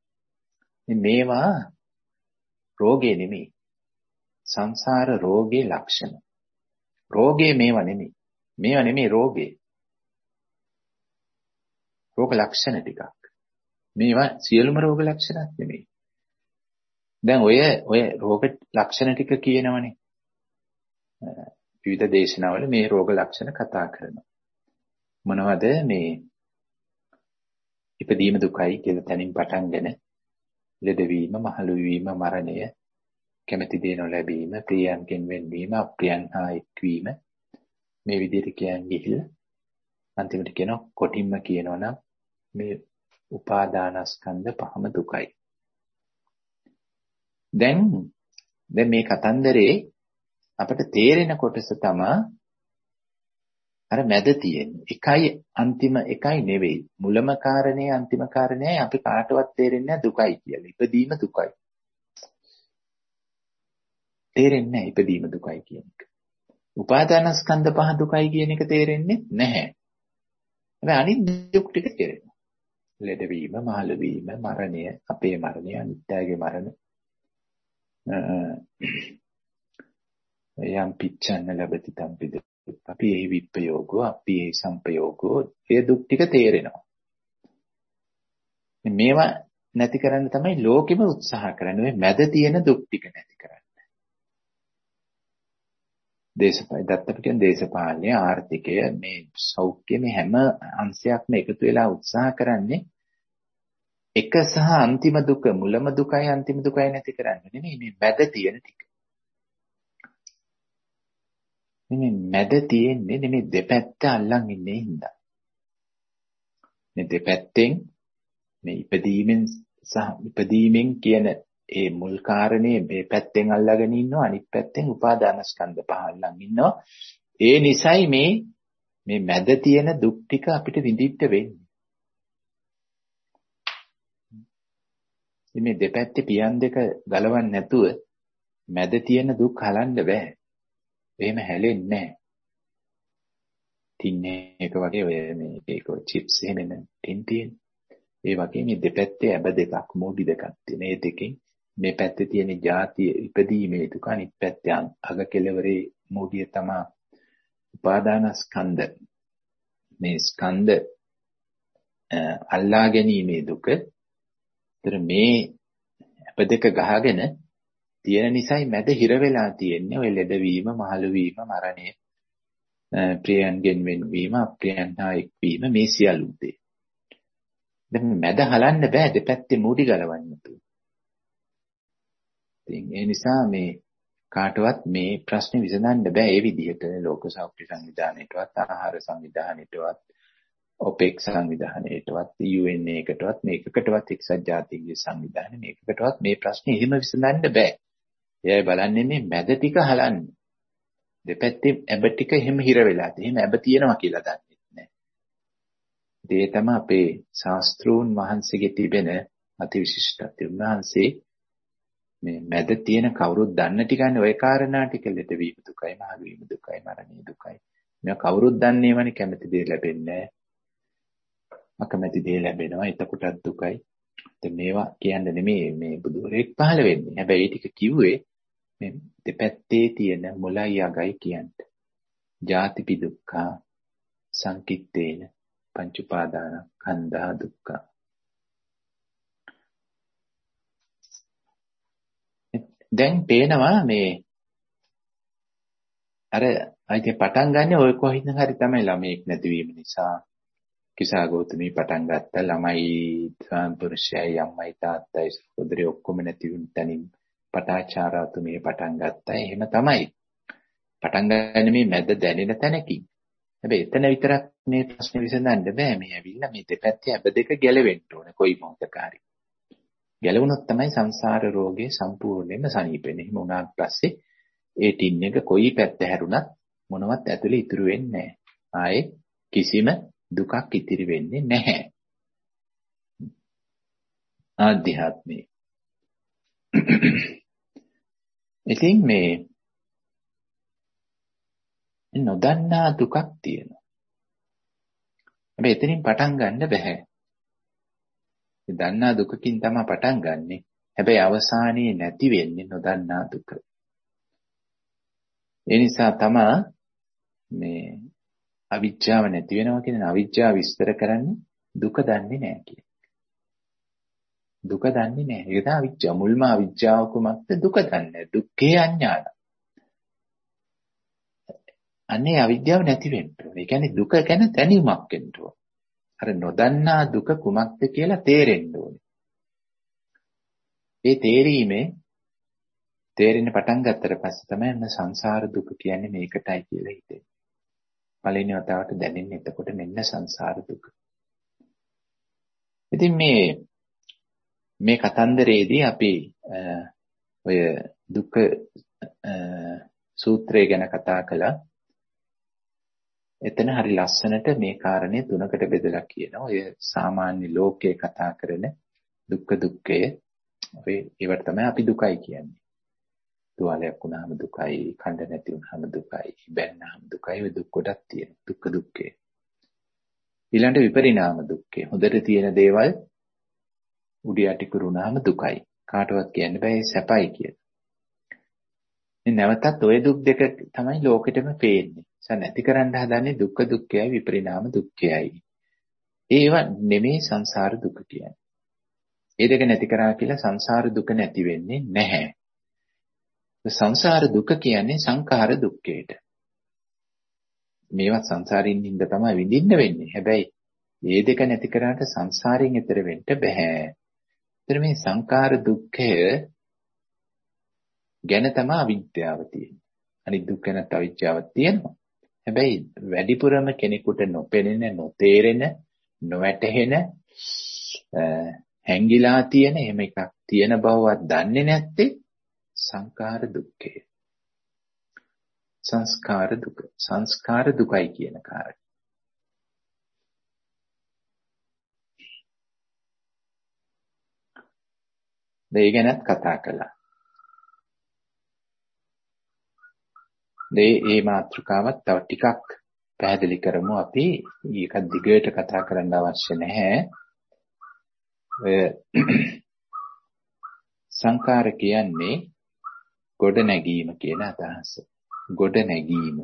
මේවා රෝගේ නෙමෙයි. සංසාර රෝගේ ලක්ෂණ. රෝගේ මේවා නෙමෙයි. මේවා නෙමෙයි රෝගේ. රෝග ලක්ෂණ ටිකක්. මේවා සියලුම රෝග ලක්ෂණත් නෙමෙයි. දැන් ඔය ඔය රෝග ලක්ෂණ ටික කියනවනේ. විවිධ දේශනාවල මේ රෝග ලක්ෂණ කතා කරනවා. මොනවද මේ ඉපදීම දුකයි කියලා තැනින් පටන්ගෙන ලෙඩවීම, මහලු වීම, මරණය, කැමැති දේ නොලැබීම, ප්‍රියයන්ගෙන් වෙන්වීම, අප්‍රියයන් හා එක්වීම මේ විදිහට කියන් ගිහිල්ලා අන්තිමට කියනවා කොටින්ම කියනවනම් මේ උපාදානස්කන්ධ පහම දුකයි. දැන් දැන් මේ කතන්දරේ අපිට තේරෙන කොටස තමයි අර මැද තියෙන. එකයි අන්තිම එකයි නෙවෙයි. මුලම කාරණේ අන්තිම කාරණේයි අපි කාටවත් තේරෙන්නේ දුකයි කියලා. ඉපදීම දුකයි. තේරෙන්නේ නැහැ ඉපදීම දුකයි කියන එක. උපාදානස්කන්ධ පහ දුකයි කියන එක තේරෙන්නේ නැහැ. හැබැයි අනිත් දුක් ටික තේරෙනවා. ලෙඩවීම, මහලු වීම, මරණය, අපේ මරණය, අනිත්‍යගේ මරණ. යම් පිච්ඡන්න ලැබති තම්පිද අපි එහි විප්පයෝගෝ අපි එහි සංපයෝගෝ ඒ දුක් ටික තේරෙනවා. මේවා නැති කරන්න තමයි ලෝකෙම උත්සාහ කරන්නේ. මේ මැද තියෙන දුක් ටික නැති කරන්න. දේශපාලන දත්තට කියන දේශපාලනය ආර්ථිකය මේ සෞඛ්‍ය මේ හැම අංශයක්ම එකතු වෙලා උත්සාහ කරන්නේ එක සහ අන්තිම දුක මුලම දුකයි අන්තිම දුකයි නැති කරන්න නෙමෙයි මේ මැද තියෙන ටික මේ මැද තියෙන්නේ නෙමෙයි දෙපැත්ත අල්ලන් ඉන්නේ හින්දා. මේ දෙපැත්තෙන් මේ ඉපදීමෙන් සහ ඉපදීමෙන් කියන ඒ මුල් කාරණේ මේ පැත්තෙන් අල්ලගෙන ඉන්නවා අනිත් පැත්තෙන් උපාදානස්කන්ධ පහ අල්ලන් ඉන්නවා. ඒ නිසයි මේ මේ මැද තියෙන දුක් ටික අපිට විඳින්න වෙන්නේ. මේ දෙපැත්තේ පියන් දෙක ගලවන්න නැතුව මැද තියෙන දුක් හලන්න බෑ. එහෙම හැලෙන්නේ නැහැ. ටින් එක වගේ ඔය මේ ඒක චිප්ස් එහෙම නෙමෙයි ටින් තියෙන. ඒ වගේ මේ දෙපැත්තේ ඇබ දෙකක් මෝඩි දෙකක් තියෙන. මේ දෙකෙන් මේ පැත්තේ තියෙන ಜಾතිය ඉපදීමේ දුක අනිත් පැත්තේ අග කෙලවරේ මෝඩිය තමයි උපාදානස්කන්ධ. මේ ස්කන්ධ අල්ලා ගැනීමේ දුක. ඒතර මේ අප දෙක ගහගෙන තියෙන නිසායි මැද හිර වෙලා තියෙන්නේ ඔය ලෙඩවීම, මහලු වීම, මරණය, ප්‍රියයන්ගෙන් වෙන්වීම, අප්‍රියයන් හා එක්වීම මේ සියලු දේ. දැන් මැද හලන්න බෑ දෙපැත්තේ මූඩි ගලවන්න තු. ඉතින් ඒ නිසා මේ කාටවත් මේ ප්‍රශ්නේ විසඳන්න බෑ ඒ විදිහට ලෝක සෞඛ්‍ය සංවිධානයේටවත් ආහාර සංවිධානයේටවත් ඔපෙක් සංවිධානයේටවත් UN එකටවත් මේකකටවත් එක්සත් ජාතීන්ගේ සංවිධානය මේකකටවත් මේ ප්‍රශ්නේ එහෙම විසඳන්න බෑ. එයයි බලන්නේ මේ මැද ටික හලන්න. දෙපැත්තේ ඇබ ටික එහෙම හිර වෙලා තියෙන. එහෙම ඇබ තියෙනවා කියලා දන්නේ නැහැ. ඒ තමයි අපේ ශාස්ත්‍රූන් වහන්සේගේ තිබෙන අතිවිශිෂ්ටත්වය. උන්වහන්සේ මේ මැද තියෙන කවුරුත් දන්න ටිකන්නේ ওই කාරණා ටික ලෙඩ වීම දුකයි, මහලු වීම දුකයි, මරණය දුකයි. මේවා කවුරුත් දන්නේවනේ කැමති දේ ලැබෙන්නේ අකමැති දේ ලැබෙනවා. එතකොටත් දුකයි. දැන් මේවා කියන්න නෙමෙයි මේ බුදුරෙක් පහළ වෙන්නේ. හැබැයි ඒ ටික කිව්වේ මේ දෙපැත්තේ තියෙන මුලයි අගයි කියන්න. ජාතිපි දුක්ඛ සංකිට්ඨේන පංච උපාදාන කන්දා දුක්ඛ. දැන් පේනවා මේ අර අයිති පටන් ගන්න ඔය කොහින්ද හරි තමයි ළමෙක් නැතිවීම නිසා කිසා ගෞතමී පටන් ගත්ත ළමයි ස්වාම්පුරුෂයයි අම්මයි තාත්තයි සහෝදරයෝ ඔක්කොම නැති වුණ තැනින් පටාචාරාතුමිය පටන් ගත්තා. එහෙම තමයි. පටන් ගන්න මේ මැද දැනෙන තැනකින්. හැබැයි එතන විතරක් මේ ප්‍රශ්නේ විසඳන්න බෑ. මේ ඇවිල්ලා මේ දෙපැත්තේ අබ දෙක ගැලවෙන්න ඕන කොයි මොහොතක හරි. ගැලවුණොත් තමයි සංසාර රෝගේ සම්පූර්ණයෙන්ම සනීප වෙන්නේ. එහෙම වුණාට පස්සේ ඒ ටින් එක කොයි පැත්ත හැරුණත් මොනවත් ඇතුලේ ඉතුරු වෙන්නේ නැහැ. ආයේ කිසිම දුකක් ඉතිරි වෙන්නේ නැහැ. ආධ්‍යාත්මේ. ඉතින් මේ නොදන්නා දුකක් තියෙනවා. හැබැයි එතනින් පටන් ගන්න බෑ. දන්නා දුකකින් තමයි පටන් ගන්නෙ. හැබැයි අවසානයේ නැති වෙන්නේ නොදන්නා දුක. ඒ නිසා තමයි මේ අවිජ්ජාව නැති වෙනවා කියන අවිජ්ජාව විස්තර කරන්නේ දුක දන්නේ නැහැ කියන. දුක දන්නේ නැහැ. ඒක තමයි අවිජ්ජා. මුල්ම අවිජ්ජාව කුමක්ද? දුක දන්නේ. දුක්ඛේ අඥාන. අනේ අවිද්‍යාව නැති වෙන්න ඕනේ. ඒ කියන්නේ දුක ගැන දැනීමක් වෙන්න ඕනේ. අර නොදන්නා දුක කුමක්ද කියලා තේරෙන්න ඕනේ. ඒ තේරීමේ තේරෙන්න පටන් ගත්තට පස්සේ තමයි මම සංසාර දුක කියන්නේ මේකටයි කියලා හිතෙන්නේ. පළවෙනි වතාවට දැනෙන්නේ එතකොට මෙන්න සංසාර දුක. ඉතින් මේ මේ කතන්දරේදී අපි ඔය දුක සූත්‍රය ගැන කතා කළා. එතන හරි ලස්සනට මේ කාරණේ තුනකට බෙදලා කියනවා. ඔය සාමාන්‍ය ලෝකයේ කතා කරන දුක්ඛ දුක්ඛය ඔය ඒවට තමයි අපි දුකයි කියන්නේ. තුවාලයක් වුණාම දුකයි, කණ්ඩ නැති වුණාම දුකයි, බැන්නාම දුකයි, ඔය දුක් කොටක් තියෙනවා. දුක්ඛ දුක්ඛය. ඊළඟ විපරිණාම දුක්ඛය. හොඳට තියෙන දේවල් උඩ යටි කරුණාම දුකයි. කාටවත් කියන්න බෑ සැපයි කියලා. මේ නැවතත් ওই දුක් දෙක තමයි ලෝකෙටම පේන්නේ. සම නැති කරන්න හදන්නේ දුක්ඛ දුක්ඛයයි විපරිණාම දුක්ඛයයි. ඒව නෙමේ සංසාර දුක කියන්නේ. ඒ දෙක නැති කරා කියලා සංසාර දුක නැති වෙන්නේ නැහැ. සංසාර දුක කියන්නේ සංඛාර දුක්ඛයට. මේවා සංසාරින් ඉඳ තමයි විඳින්න වෙන්නේ. හැබැයි මේ දෙක නැති කරාට සංසාරයෙන් එතර වෙන්න බෑ. එතන මේ සංඛාර දුක්ඛය ගැන තමයි අවිද්‍යාව තියෙන්නේ. අනිත් දුක් ගැනත් අවිද්‍යාවක් තියෙනවා. හැබැයි වැඩිපුරම කෙනෙකුට නොපෙනෙන, නොතේරෙන, නොවැටහෙන හැංගිලා තියෙන එහෙම එකක් තියෙන බවවත් දන්නේ නැත්තේ සංඛාර දුක්ඛය. සංස්කාර දුක. සංස්කාර දුකයි කියන කාරණය. ඒ ගැනත් කතා කළා. මේ මේ මාතෘකාවත් තව ටිකක් පැහැදිලි කරමු අපි. ඒක දිගට කතා කරන්න අවශ්‍ය නැහැ. ඔය සංකාර කියන්නේ ගොඩ නැගීම කියන අදහස. ගොඩ නැගීම.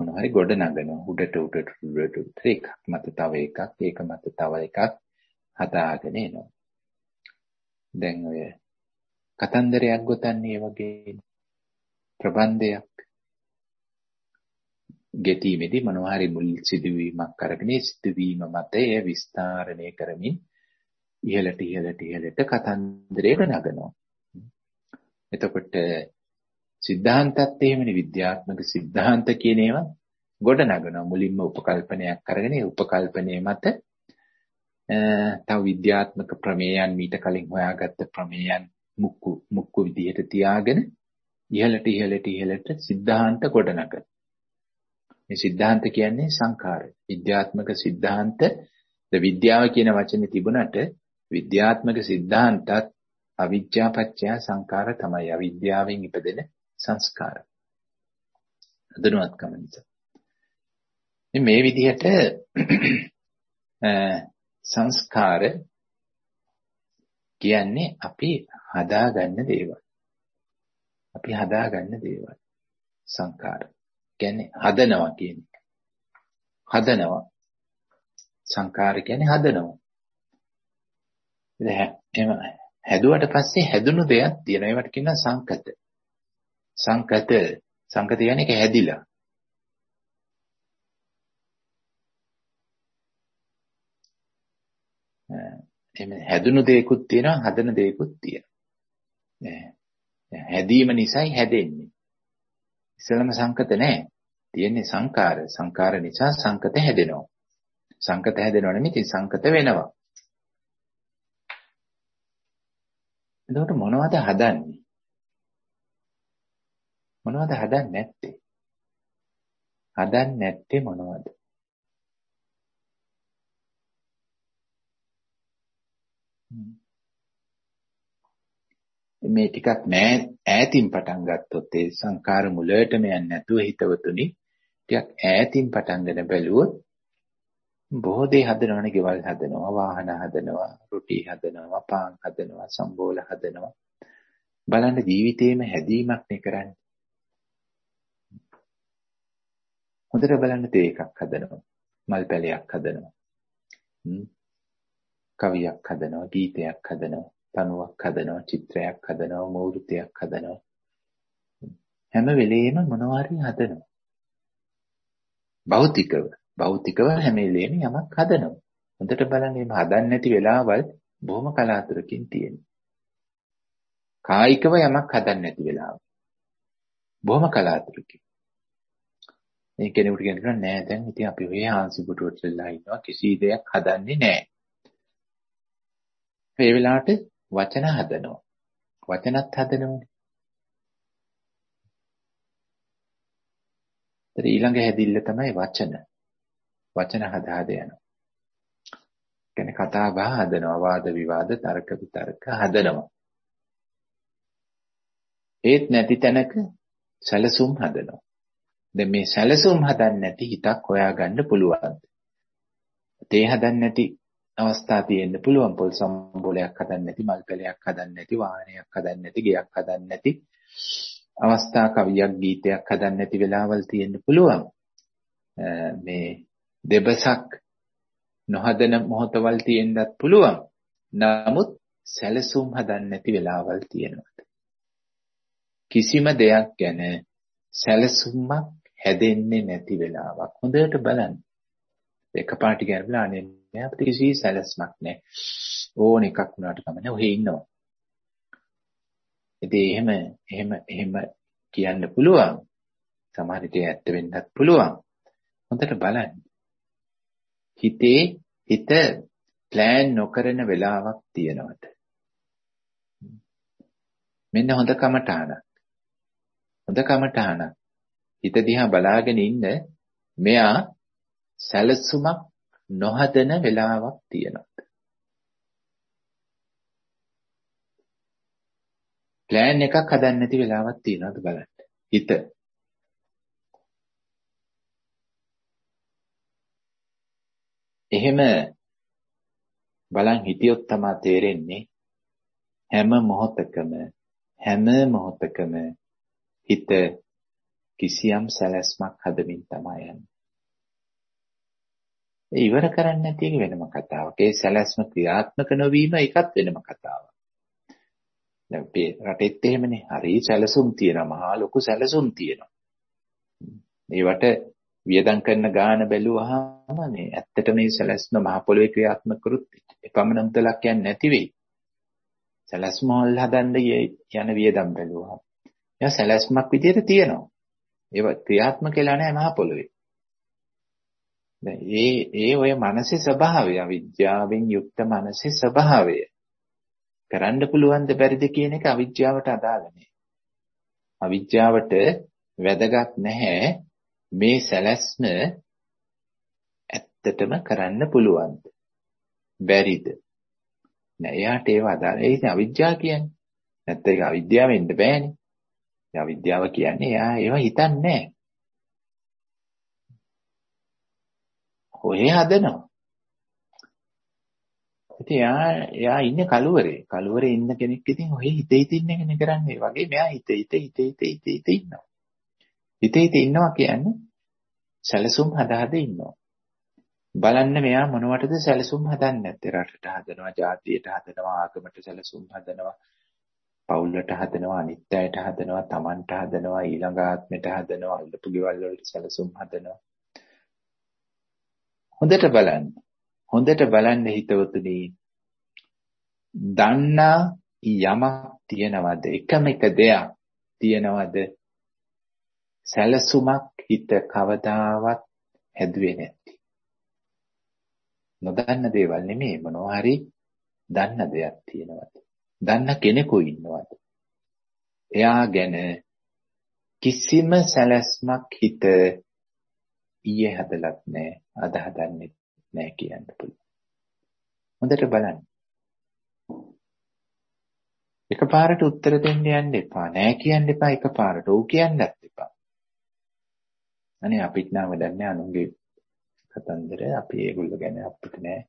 මොනවාරි ගොඩ නගන උඩට උඩට උඩට උඩට එකක් මත තව එකක් ඒක මත තව එකක් හදාගෙන එනවා. දැන් ඔය කතන්දරයක් ගොතන්නේ වගේ ප්‍රබන්ධයක් ගෙතීමේදී මොනවා හරි මුල් සිදුවීමක් අරගෙන සිදුවීම මත එය විස්තරණය කරමින් ඉහළට ඉහළට ඉහළට කතන්දරයක නගනවා. එතකොට සිද්ධාන්තත් එහෙමනේ විද්‍යාත්මක සිද්ධාන්ත කියන ඒවා ගොඩ නගනවා මුලින්ම උපකල්පනයක් අරගෙන ඒ උපකල්පනයේ මත තව විද්‍යාත්මක ප්‍රමේයන් මීට කලින් හොයාගත්ත ප්‍රමේයන් මුක්කු මුක්කු විදිහට තියාගෙන ඉහළට ඉහළට ඉහළට සිද්ධාන්ත ගොඩනගන. මේ සිද්ධාන්ත කියන්නේ සංඛාර. විද්‍යාත්මක සිද්ධාන්ත විද්‍යාව කියන වචනේ තිබුණට විද්‍යාත්මක සිද්ධාන්තත් අවිද්‍යා පත්‍ය සංඛාර තමයි අවිද්‍යාවෙන් ඉපදෙන සංස්කාර. අදනුවත්කම නිසා. මේ විදිහට සංස්කාර කියන්නේ අපි හදාගන්න දේවල්. අපි හදාගන්න දේවල්. සංකාර. කියන්නේ හදනවා කියන එක. හදනවා. සංකාර කියන්නේ හදනවා. එහෙම හැදුවට පස්සේ හැදුණු දෙයක් තියෙනවා. ඒවට කියනවා සංකත. සංකත සංකත කියන්නේ ඒක හැදිලා. එහෙම හැදුණු දෙයක්ත් තියෙනවා හදන දෙයක්ත් තියෙනවා. හැදීම නිසායි හැදෙන්නේ. ඉස්සලම සංකත නැහැ. තියෙන්නේ සංකාර. සංකාර නිසා සංකත හැදෙනවා. සංකත හැදෙනව නෙමෙයි සංකත වෙනවා. එතකොට මොනවද හදන්නේ? මොනවද හදන්නේ නැත්තේ? හදන්නේ නැත්තේ මොනවද? මේ ටිකක් නෑ ඈතින් පටන් ගත්තොත් ඒ සංකාර මුලයටම යන්නේ නැතුව හිතවතුනි ටිකක් ඈතින් පටන් ගෙන බැලුවොත් බොහෝ දේ හදනවනේ ගෙවල් හදනවා වාහන හදනවා රුටි හදනවා පාන් හදනවා සම්බෝල හදනවා. බලන්න ජීවිතේම හැදීමක් නේ කරන්නේ. හොඳට බලන්න තේ එකක් හදනවා. මල් පැලයක් හදනවා. කවියක් හදනවා ගීතයක් හදනවා තනුවක් හදනවා චිත්‍රයක් හදනවා මූර්තියක් හදනවා. හැම වෙලෙම මොනවා හරි හදනවා. භෞතිකව. භෞතිකව හැම වෙලෙම යමක් හදනවා හොඳට බලන්න එහෙම හදන්න නැති වෙලාවල් බොහොම කලාතුරකින් තියෙනවා කායිකව යමක් හදන්න නැති වෙලාව බොහොම කලාතුරකින් මේ කෙනෙකුට කියනවා නෑ දැන් ඉතින් අපි ඔය හාන්සි පුටුවට වෙලා ඉන්නවා කිසි දෙයක් හදන්නේ නෑ ඒ වෙලාවට වචන හදනවා. වචනත් හදනවනේ. ඒත් ඊළඟ හැදිල්ල තමයි වචන. වචන හදා හද යනවා. කියන්නේ කතා බහ හදනවා, වාද විවාද, තර්ක විතර්ක හදනවා. ඒත් නැති තැනක සැලසුම් හදනවා. දැන් මේ සැලසුම් හදන්න නැති හිතක් හොයාගන්න පුළුවන්. තේ හදන්න නැති අවස්ථා තියෙන්න පුළුවන් පොල් සම්බෝලයක් හදන්න නැති මල් පැලයක් හදන්න නැති වාහනයක් හදන්න නැති ගෙයක් හදන්න නැති අවස්ථා කවියක් ගීතයක් හදන්න නැති වෙලාවල් තියෙන්න පුළුවන් මේ දෙබසක් නොහදන මොහොතවල් තියෙන්නත් පුළුවන් නමුත් සැලසුම් හදන්න නැති වෙලාවල් තියෙනවා කිසිම දෙයක් ගැන සැලසුමක් හැදෙන්නේ නැති වෙලාවක් හොඳට බලන්න එකපාරට ගැඹුලා අනේ නෑ අපිට කිසි සැලැස්මක් නෑ. ඕන එකක් වුණාට කමන්නේ ඔහේ ඉන්නවා. ඉතින් එහෙම එහෙම එහෙම කියන්න පුළුවන්. සමහර විට ඇත්ත වෙන්නත් පුළුවන්. හොඳට බලන්න. හිතේ හිත ප්ලෑන් නොකරන වෙලාවක් තියෙනවද? මෙන්න හොඳ කමටහනක්. හොඳ කමටහනක්. හිත දිහා බලාගෙන ඉන්න මෙයා සැලසුමක් නොහදන වෙලාවක් තියෙනවා. ප්ලෑන් එකක් හදන්න නැති වෙලාවක් තියෙනවද බලන්න. හිත. එහෙම බලන් හිටියොත් තමයි තේරෙන්නේ හැම මොහොතකම හැම මොහොතකම හිත කිසියම් සැලැස්මක් හදමින් තමයි යන්නේ. ඒ ඉවර කරන්නේ නැති එක වෙනම කතාවක්. ඒ සැලැස්ම ක්‍රියාත්මක නොවීම ඒකත් වෙනම කතාවක්. දැන් අපේ රටෙත් එහෙමනේ. හරි සැලසුම් තියෙනවා. මහා ලොකු සැලසුම් තියෙනවා. ඒවට වියදම් කරන ගාන බැලුවාම මේ ඇත්තට මේ සැලැස්ම මහ පොළොවේ ක්‍රියාත්මක කරුත් එපමණ මුදලක් යන්නේ නැති වෙයි. සැලැස්ම වල හදන්න යන වියදම් බැලුවා. එයා සැලැස්මක් විදිහට තියෙනවා. ඒව ක්‍රියාත්මක වෙලා නැහැ මහ පොළොවේ. දැන් ඒ ඒ ඔය මානසික ස්වභාවය අවිද්‍යාවෙන් යුක්ත මානසික ස්වභාවය කරන්න පුළුවන් ද බැරිද කියන එක අවිද්‍යාවට අදාළ නෑ. අවිද්‍යාවට වැදගත් නැහැ මේ සැලැස්ම ඇත්තටම කරන්න පුළුවන්ද බැරිද නෑ එයාට ඒව අදාළ ඒ ඉතින් අවිද්‍යාව කියන්නේ නැත්නම් ඒක අවිද්‍යාව වෙන්න බෑනේ ඒ අවිද්‍යාව කියන්නේ එයා ඒව හිතන්නේ නෑ ඔය හදනවා. ඉතින් එයා එයා ඉන්නේ කලුවරේ. කලුවරේ ඉන්න කෙනෙක් ඉතින් ඔය හිතේ හිතින් එකනේ කරන්නේ. වගේ මෙයා හිතේ හිතේ හිතේ හිතේ හිතේ හිතේ ඉන්නවා. හිතේ හිතේ ඉන්නවා කියන්නේ සැලසුම් හදා හදා ඉන්නවා. බලන්න මෙයා මොනවටද සැලසුම් හදන්නේ නැත්තේ රටට හදනවා, ජාතියට හදනවා, ආගමට සැලසුම් හදනවා, පවුලට හදනවා, අනිත්‍යයට හදනවා, Tamanට හදනවා, ඊළඟ ආත්මයට හදනවා, අල්ලපු ගෙවල් වලට සැලසුම් හදනවා. හොඳට බලන්න. හොඳට බලන්න හිතවතුනි. දන්නා යමක් තියනවද? එකම එක දෙයක් තියනවද? සැලසුමක් හිත කවදාවත් හැදුවේ නැති. නොදන්න දේවල් නෙමෙයි මොනවා හරි දන්න දෙයක් තියෙනවද? දන්න කෙනෙකු ඉන්නවද? එයා ගැන කිසිම සැලැස්මක් හිත ඊයේ හදලත් නැහැ අද හදන්නේ නැහැ කියන්න පුළුවන්. හොඳට බලන්න. එකපාරට උත්තර දෙන්න යන්න එපා. නෑ කියන්න එපා එකපාරට. ඔව් කියන්නත් එපා. අනේ අපිට නම් වැඩන්නේ අනුන්ගේ කතන්දර අපි ඒගොල්ලෝ ගැන අපිට නෑ.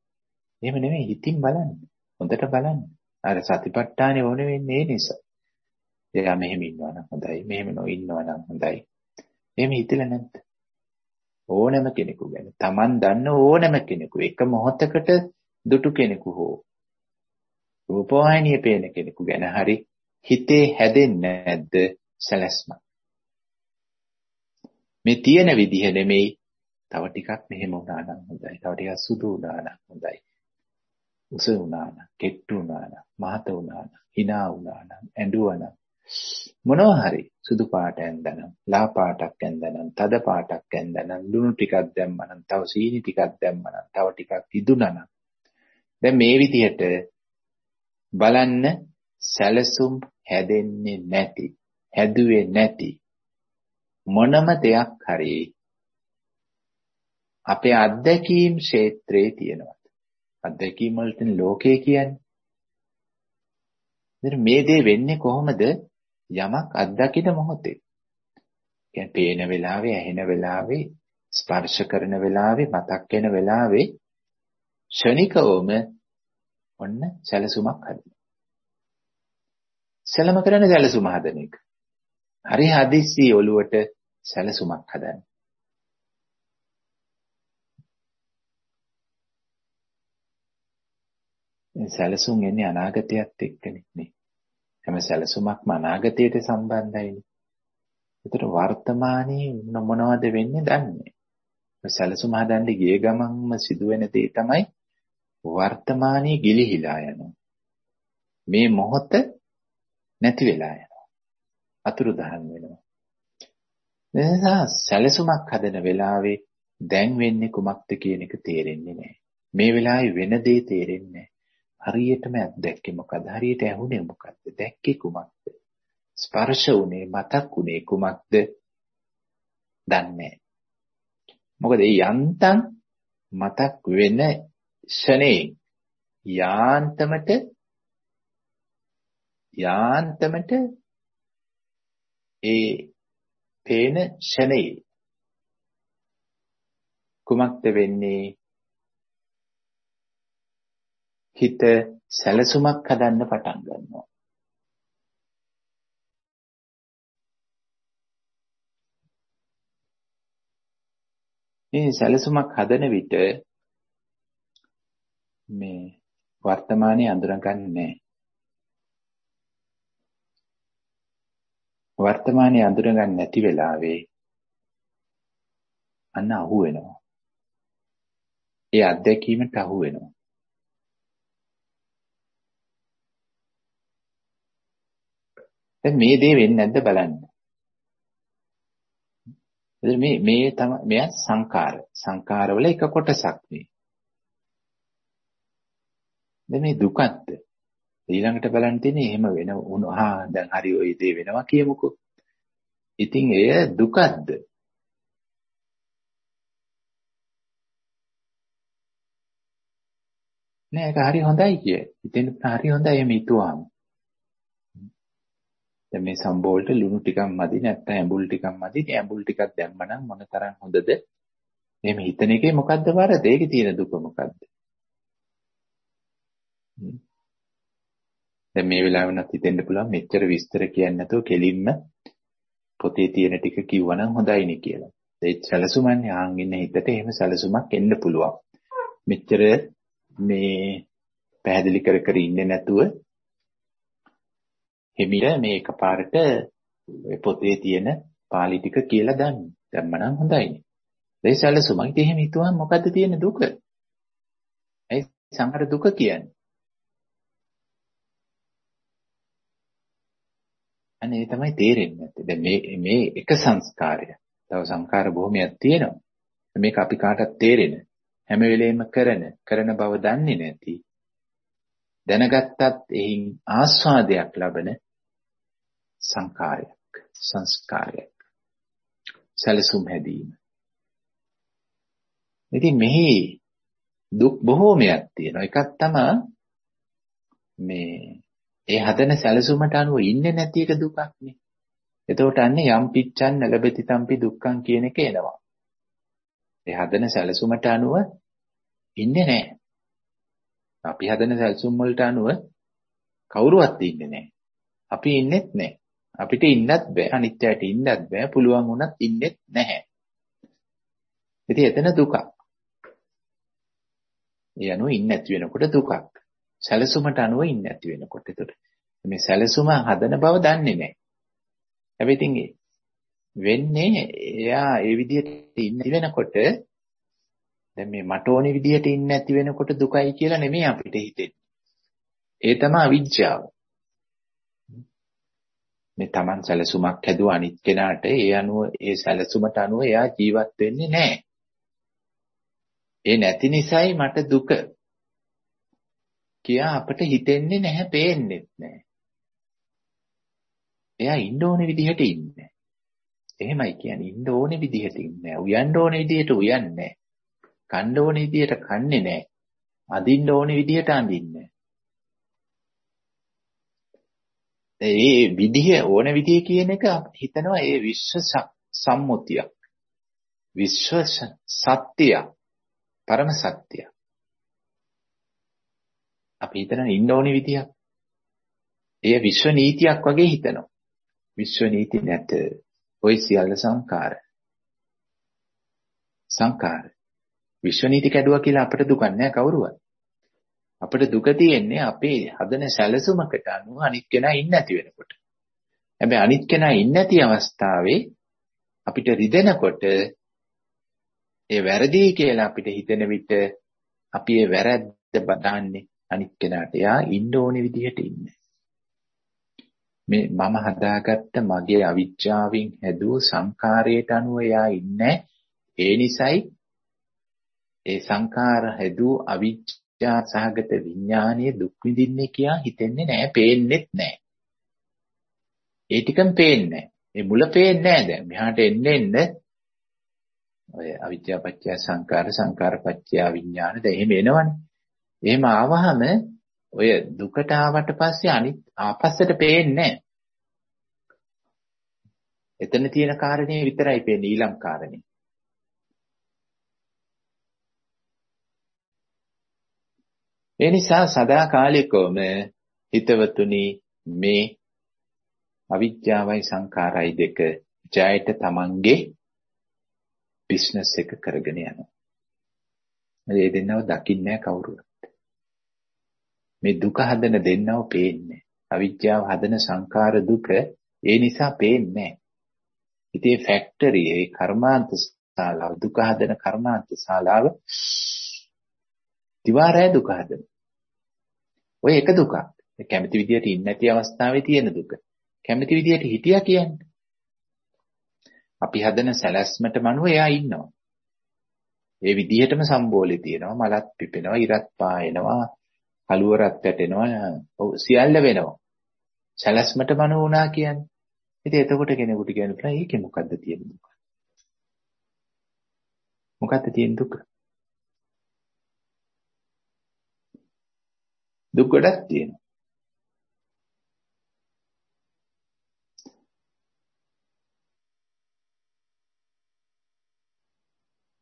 එහෙම නෙමෙයි හිතින් බලන්න. හොඳට බලන්න. අර සතිපට්ඨානේ ඕනේ වෙන්නේ ඒ නිසා. එයා මෙහෙම ඉන්නවා නම් හොඳයි. මෙහෙම නොඉන්නවා නම් හොඳයි. එහෙම හිතලා නැද්ද? ඕනෑම කෙනෙකු ගැන. Taman දන්න ඕනෑම කෙනෙකු එක මොහොතකට දුටු කෙනෙකු හෝ රූපවාහිනිය පේන කෙනෙකු ගැන හරි හිතේ හැදෙන්නේ නැද්ද සැලැස්ම? මේ තියෙන විදිහ නෙමෙයි තව ටිකක් මෙහෙම වුණා නම් හොඳයි. තව ටිකක් සුදු වුණා නම් හොඳයි. උස වුණා නම්, කෙට්ටු වුණා නම්, මහත වුණා නම්, hina වුණා නම්, ඇඬුවා නම් මොනවා හරි සුදු පාට ඇඳනම්, ලා පාටක් ඇඳනම්, තද පාටක් ඇඳනම්, ලුණු ටිකක් දැම්මනම්, තව සීනි ටිකක් දැම්මනම්, තව ටිකක් ඉදුණනම්. දැන් මේ විදිහට බලන්න සැලසුම් හැදෙන්නේ නැති, හැදුවේ නැති මොනම දෙයක් හරි අපේ අත්දැකීම් ක්ෂේත්‍රයේ තියෙනවා. අත්දැකීම් වලට ලෝකය කියන්නේ. ඉතින් මේ දේ වෙන්නේ කොහොමද? යමක් අත්දකින මොහොතේ. කියන්නේ පේන වෙලාවේ, ඇහෙන වෙලාවේ, ස්පර්ශ කරන වෙලාවේ, මතක් වෙන වෙලාවේ ෂණිකවම ඔන්න සැලසුමක් හදනවා. සැලම කරන සැලසුම හදන එක. හරි හදිස්සි ඔළුවට සැලසුමක් හදන්න. සැලසුම් එන්නේ අනාගතයත් එක්කනේ නේ. හැම සැලසුමක්ම අනාගතයට සම්බන්ධයිනේ. ඒතර වර්තමානයේ මොනවද වෙන්නේ දන්නේ. සැලසුම හදන්න ගිය ගමන්ම සිදුවෙන දේ තමයි වර්තමානයේ ගිලිහිලා යනවා. මේ මොහොත නැති වෙලා යනවා. අතුරුදහන් වෙනවා. එනිසා සැලසුමක් හදන වෙලාවේ දැන් වෙන්නේ කුමක්ද කියන එක තේරෙන්නේ නැහැ. මේ වෙලාවේ වෙන දේ තේරෙන්නේ හරියටම දැක්කේ මොකද්ද? හරියට ඇහුනේ මොකද්ද? දැක්කේ කුමක්ද? ස්පර්ශ උනේ මතක් උනේ කුමක්ද? දන්නේ මොකද ඒ යන්තම් මතක් වෙන ෂනේ යාන්තමට යාන්තමට ඒ පේන ෂනේ කුමක්ද වෙන්නේ හිත සැලසුමක් හදන්න පටන් ගන්නවා. මේ සැලසුමක් හදන විට මේ වර්තමානයේ අඳුරගන්නේ වර්තමානයේ අඳුරගන්නේ නැති වෙලාවේ අන්න අහු වෙනවා. ඒ අත්දැකීමට අහු වෙනවා. දැන් මේ දේ වෙන්නේ නැද්ද බලන්න. මේ මේ තමයි මෙයා සංකාර. සංකාරවල එක කොටසක් මේ. දැන් මේ දුකත් ඊළඟට බලන්න තියෙන්නේ එහෙම වෙන වුණා දැන් හරි ওই දේ වෙනවා කියමුකෝ. ඉතින් එය දුකක්ද? නෑ ඒක හරි හොඳයි කිය. ඉතින් හරි හොඳයි එහෙම හිතුවාම. දැන් මේ සම්බෝල්ට ලුණු ටිකක් මදි නැත්නම් ඇඹුල් ටිකක් මදි. ඇඹුල් ටිකක් දැම්මනම් මොන තරම් හොඳද? එහෙම හිතන එකේ මොකද්ද වරද? ඒකේ තියෙන දුක මොකද්ද? දැන් මේ වෙලාවෙනත් හිතෙන්න පුළුවන් මෙච්චර විස්තර කියන්නේ නැතුව කෙලින්ම පොතේ තියෙන ටික කිව්වනම් හොඳයිනේ කියලා. ඒ සැලසුමන්නේ ආන් ඉන්න හිතට එහෙම සැලසුමක් එන්න පුළුවන්. මෙච්චර මේ පැහැදිලි කර කර ඉන්නේ නැතුව හිමිට මේ එකපාරට පොතේ තියෙන පාළි ටික කියලා දාන්න. දැම්මනම් හොඳයිනේ. ඒ සැලසුම. ඉතින් එහෙම හිතුවම මොකද්ද තියෙන දුක? ඒ සංහර දුක කියන්නේ. අනේ ඒ තමයි තේරෙන්නේ නැත්තේ. දැන් මේ මේ එක සංස්කාරය. තව සංස්කාර බොහොමයක් තියෙනවා. මේක අපි කාටත් තේරෙන හැම වෙලෙම කරන කරන බව දන්නේ නැති දැනගත්තත් එයින් ආස්වාදයක් ලබන සංකාරයක් සංස්කාරයක් සැලසුම් හැදීම ඉතින් මෙහි දුක් බොහෝමයක් තියෙනවා එකක් තමයි මේ ඒ හදන සැලසුමට අනුව ඉන්නේ නැති එක දුකක් නේ. එතකොට අන්නේ යම් පිච්ඡන් ලැබෙති තම්පි දුක්ඛං කියන එක එනවා. ඒ හදන සැලසුමට අනුව ඉන්නේ නැහැ. අපි හදන සැලසුම් වලට අනුව කවුරුවත් ඉන්නේ නැහැ. අපි ඉන්නෙත් නැහැ. අපිට ඉන්නත් බෑ අනිත්‍යයට ඉන්නත් බෑ පුළුවන් වුණත් ඉන්නෙත් නැහැ. ඉතින් එතන දුකක්. ඒ අනුව ඉන්නේ නැති වෙනකොට දුකක්. සැලසුමට අනුව ඉන්නේ නැති වෙනකොට ඒතර මේ සැලසුම හදන බව දන්නේ නැහැ. හැබැයි ඉතින් වෙන්නේ එයා ඒ විදිහට ඉන්න වෙනකොට දැන් මේ මට ඕනේ විදිහට ඉන්නේ නැති වෙනකොට දුකයි කියලා නෙමෙයි අපිට හිතෙන්නේ. ඒ තමයි අවිජ්ජාව. මේ Taman සැලසුමක් හැදුව අනිත් කෙනාට ඒ අනුව ඒ සැලසුමට අනුව එයා ජීවත් වෙන්නේ නැහැ. ඒ නැති නිසායි මට දුක කියා අපිට හිතෙන්නේ නැහැ, පේන්නේ නැහැ. එයා ඉන්න ඕනේ විදිහට ඉන්නේ. එහෙමයි කියන්නේ ඉන්න ඕනේ විදිහට ඉන්නේ. උයන්න ඕනේ විදිහට උයන්නේ කන්න ඕනේ විදිහට කන්නේ නැහැ. අඳින්න ඕනේ විදිහට අඳින්නේ ඒ විදිහ ඕන විදිහ කියන එක හිතනවා ඒ විශ්ව සම්මුතියක්. විශ්ව සත්‍යයක්. පරම සත්‍යයක්. අපි හිතන ඉන්න ඕනේ විදියක්. එය විශ්ව නීතියක් වගේ හිතනවා. විශ්ව නීති නැත. ওই සියල්ල සංකාර. සංකාර. විශ්ව නීති කැඩුවා කියලා අපිට දුක නැහැ කවුරුවත්. අපිට දුක තියෙන්නේ අපේ හදන සැලසුමකට අනුව අනිත් කෙනා ඉන්නේ නැති වෙනකොට. හැබැයි අනිත් කෙනා ඉන්නේ නැති අවස්ථාවේ අපිට රිදෙනකොට ඒ වැරදි කියලා අපිට හිතෙන විට අපි ඒ වැරද්ද බදාන්නේ අනිත් කෙනාට. එයා ඉන්න ඕනේ විදිහට ඉන්නේ. මේ මම හදාගත්ත මගේ අවිජ්ජාවෙන් හැදුව සංකාරයට අනුව එයා ඉන්නේ. ඒ නිසයි ඒ සංකාර හැදූ අවිජ්ජා සහගත විඥානීය දුක් විඳින්නේ කියා හිතෙන්නේ නැහැ, පේන්නෙත් නැහැ. ඒ ටිකම පේන්නේ නැහැ. ඒ මුල පේන්නේ නැහැ දැන්. මෙහාට එන්න එන්න ඔය අවිද්‍යාව පත්‍ය සංකාර සංකාර පත්‍ය විඥාන දැන් එහෙම එනවනේ. එහෙම ආවහම ඔය දුකට ආවට පස්සේ අනිත් ආපස්සට පේන්නේ එතන තියෙන කාරණේ විතරයි පේන්නේ ඊළඟ කාරණේ. ඒ නිසා සදාකාලිකවම හිතවතුනි මේ අවිද්‍යාවයි සංකාරයි දෙක ජයයට තමන්ගේ බිස්නස් එක කරගෙන යනවා. මේ දෙන්නව දකින්නේ කවුරුවත්. මේ දුක හදන දෙන්නව පේන්නේ. අවිද්‍යාව හදන සංකාර දුක ඒ නිසා පේන්නේ ඉතින් ෆැක්ටරි ඒ කර්මාන්ත ශාලාව දුක හදන කර්මාන්ත ශාලාව දිවාරය දුක හදන. ඔය එක දුකක්. කැමති විදියට ඉන්නේ නැති අවස්ථාවේ තියෙන දුක. කැමති විදියට හිටියා කියන්නේ. අපි හදන සැලැස්මට මනුව එයා ඉන්නවා. ඒ විදිහටම සම්බෝලේ තියෙනවා මලත් පිපෙනවා ඉරත් පායනවා කළුවරත් වැටෙනවා ඔව් සියල්ල වෙනවා. සැලැස්මට මනුව වුණා කියන්නේ. ඉතින් එතකොට කෙනෙකුට කියන්න පුළුවන් ඒකේ මොකද්ද තියෙන දුක? මොකද්ද තියෙන දුක? දුක් ගොඩක් තියෙනවා.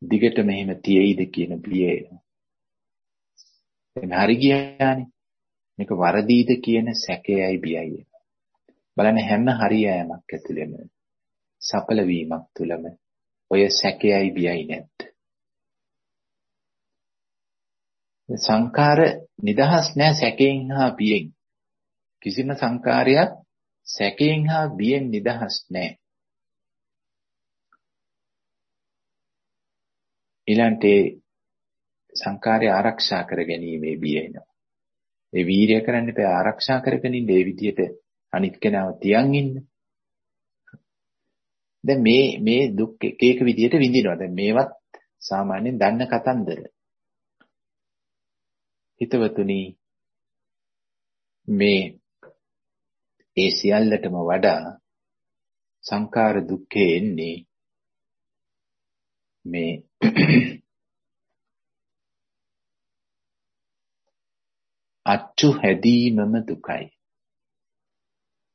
දිගට මෙහෙම තියෙයිද කියන බිය එනවා. එන්න හරි ගියානේ. මේක වරදීද කියන සැකයයි බියයි එනවා. බලන්න හැම හරියෑමක් ඇතුළෙම සඵල වීමක් තුලම ඔය සැකයයි බියයි නැද්ද? සංකාර නිදහස් නැහැ සැකයෙන් හා බියෙන්. කිසිම සංකාරයක් සැකයෙන් හා බියෙන් නිදහස් නැහැ. ඊළඟට ඒ සංකාරය ආරක්ෂා කර ගැනීමේ බිය එනවා. ඒ වීරිය කරන්න එපා ආරක්ෂා කරගෙන ඉන්න ඒ විදිහට අනිත් කෙනාව තියන් ඉන්න. දැන් මේ මේ දුක් එක එක විදිහට විඳිනවා. දැන් මේවත් සාමාන්‍යයෙන් දන්න කතන්දර. හිතවතුනි මේ ඒ සියල්ලටම වඩා සංකාර දුක්ඛේ එන්නේ මේ අච්චු හැදීමම දුකයි.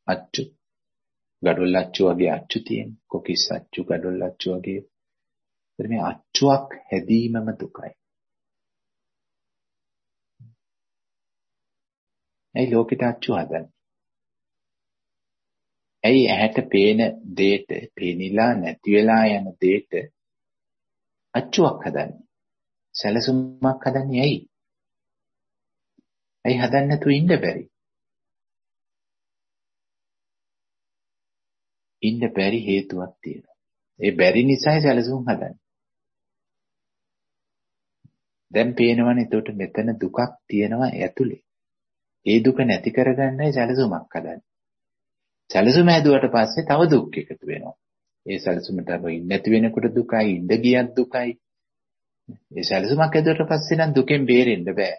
අච්චු. gadol අච්චු වගේ අච්චු තියෙන. කොකිස් අච්චු gadol අච්චු වගේ. ඒත් මේ අච්චුවක් හැදීමම දුකයි. ඇයි ලෝකෙට අච්චු හදන්නේ? ඇයි ඇහැට පේන දෙයට, පේනිලා නැති වෙලා යන දෙයට අච්චුවක් හදන්නේ? සැලසුමක් හදන්නේ ඇයි? ඇයි හදන්න නැතුව ඉන්න බැරි? ඉන්න බැරි හේතුවක් තියෙනවා. ඒ බැරි නිසායි සැලසුම් හදන්නේ. දැන් පේනවනේ එතකොට මෙතන දුකක් තියෙනවා ඇතුලේ. ඒ දුක නැති කරගන්නයි සැලසුමක් හදන්නේ. සැලසුම හැදුවට පස්සේ තව දුක් එකතු වෙනවා. ඒ සැලසුමට අපි නැති වෙනකොට දුකයි, ඉඳ ගියත් දුකයි. ඒ සැලසුමක් හැදුවට පස්සේ නම් දුකෙන් බේරෙන්න බෑ.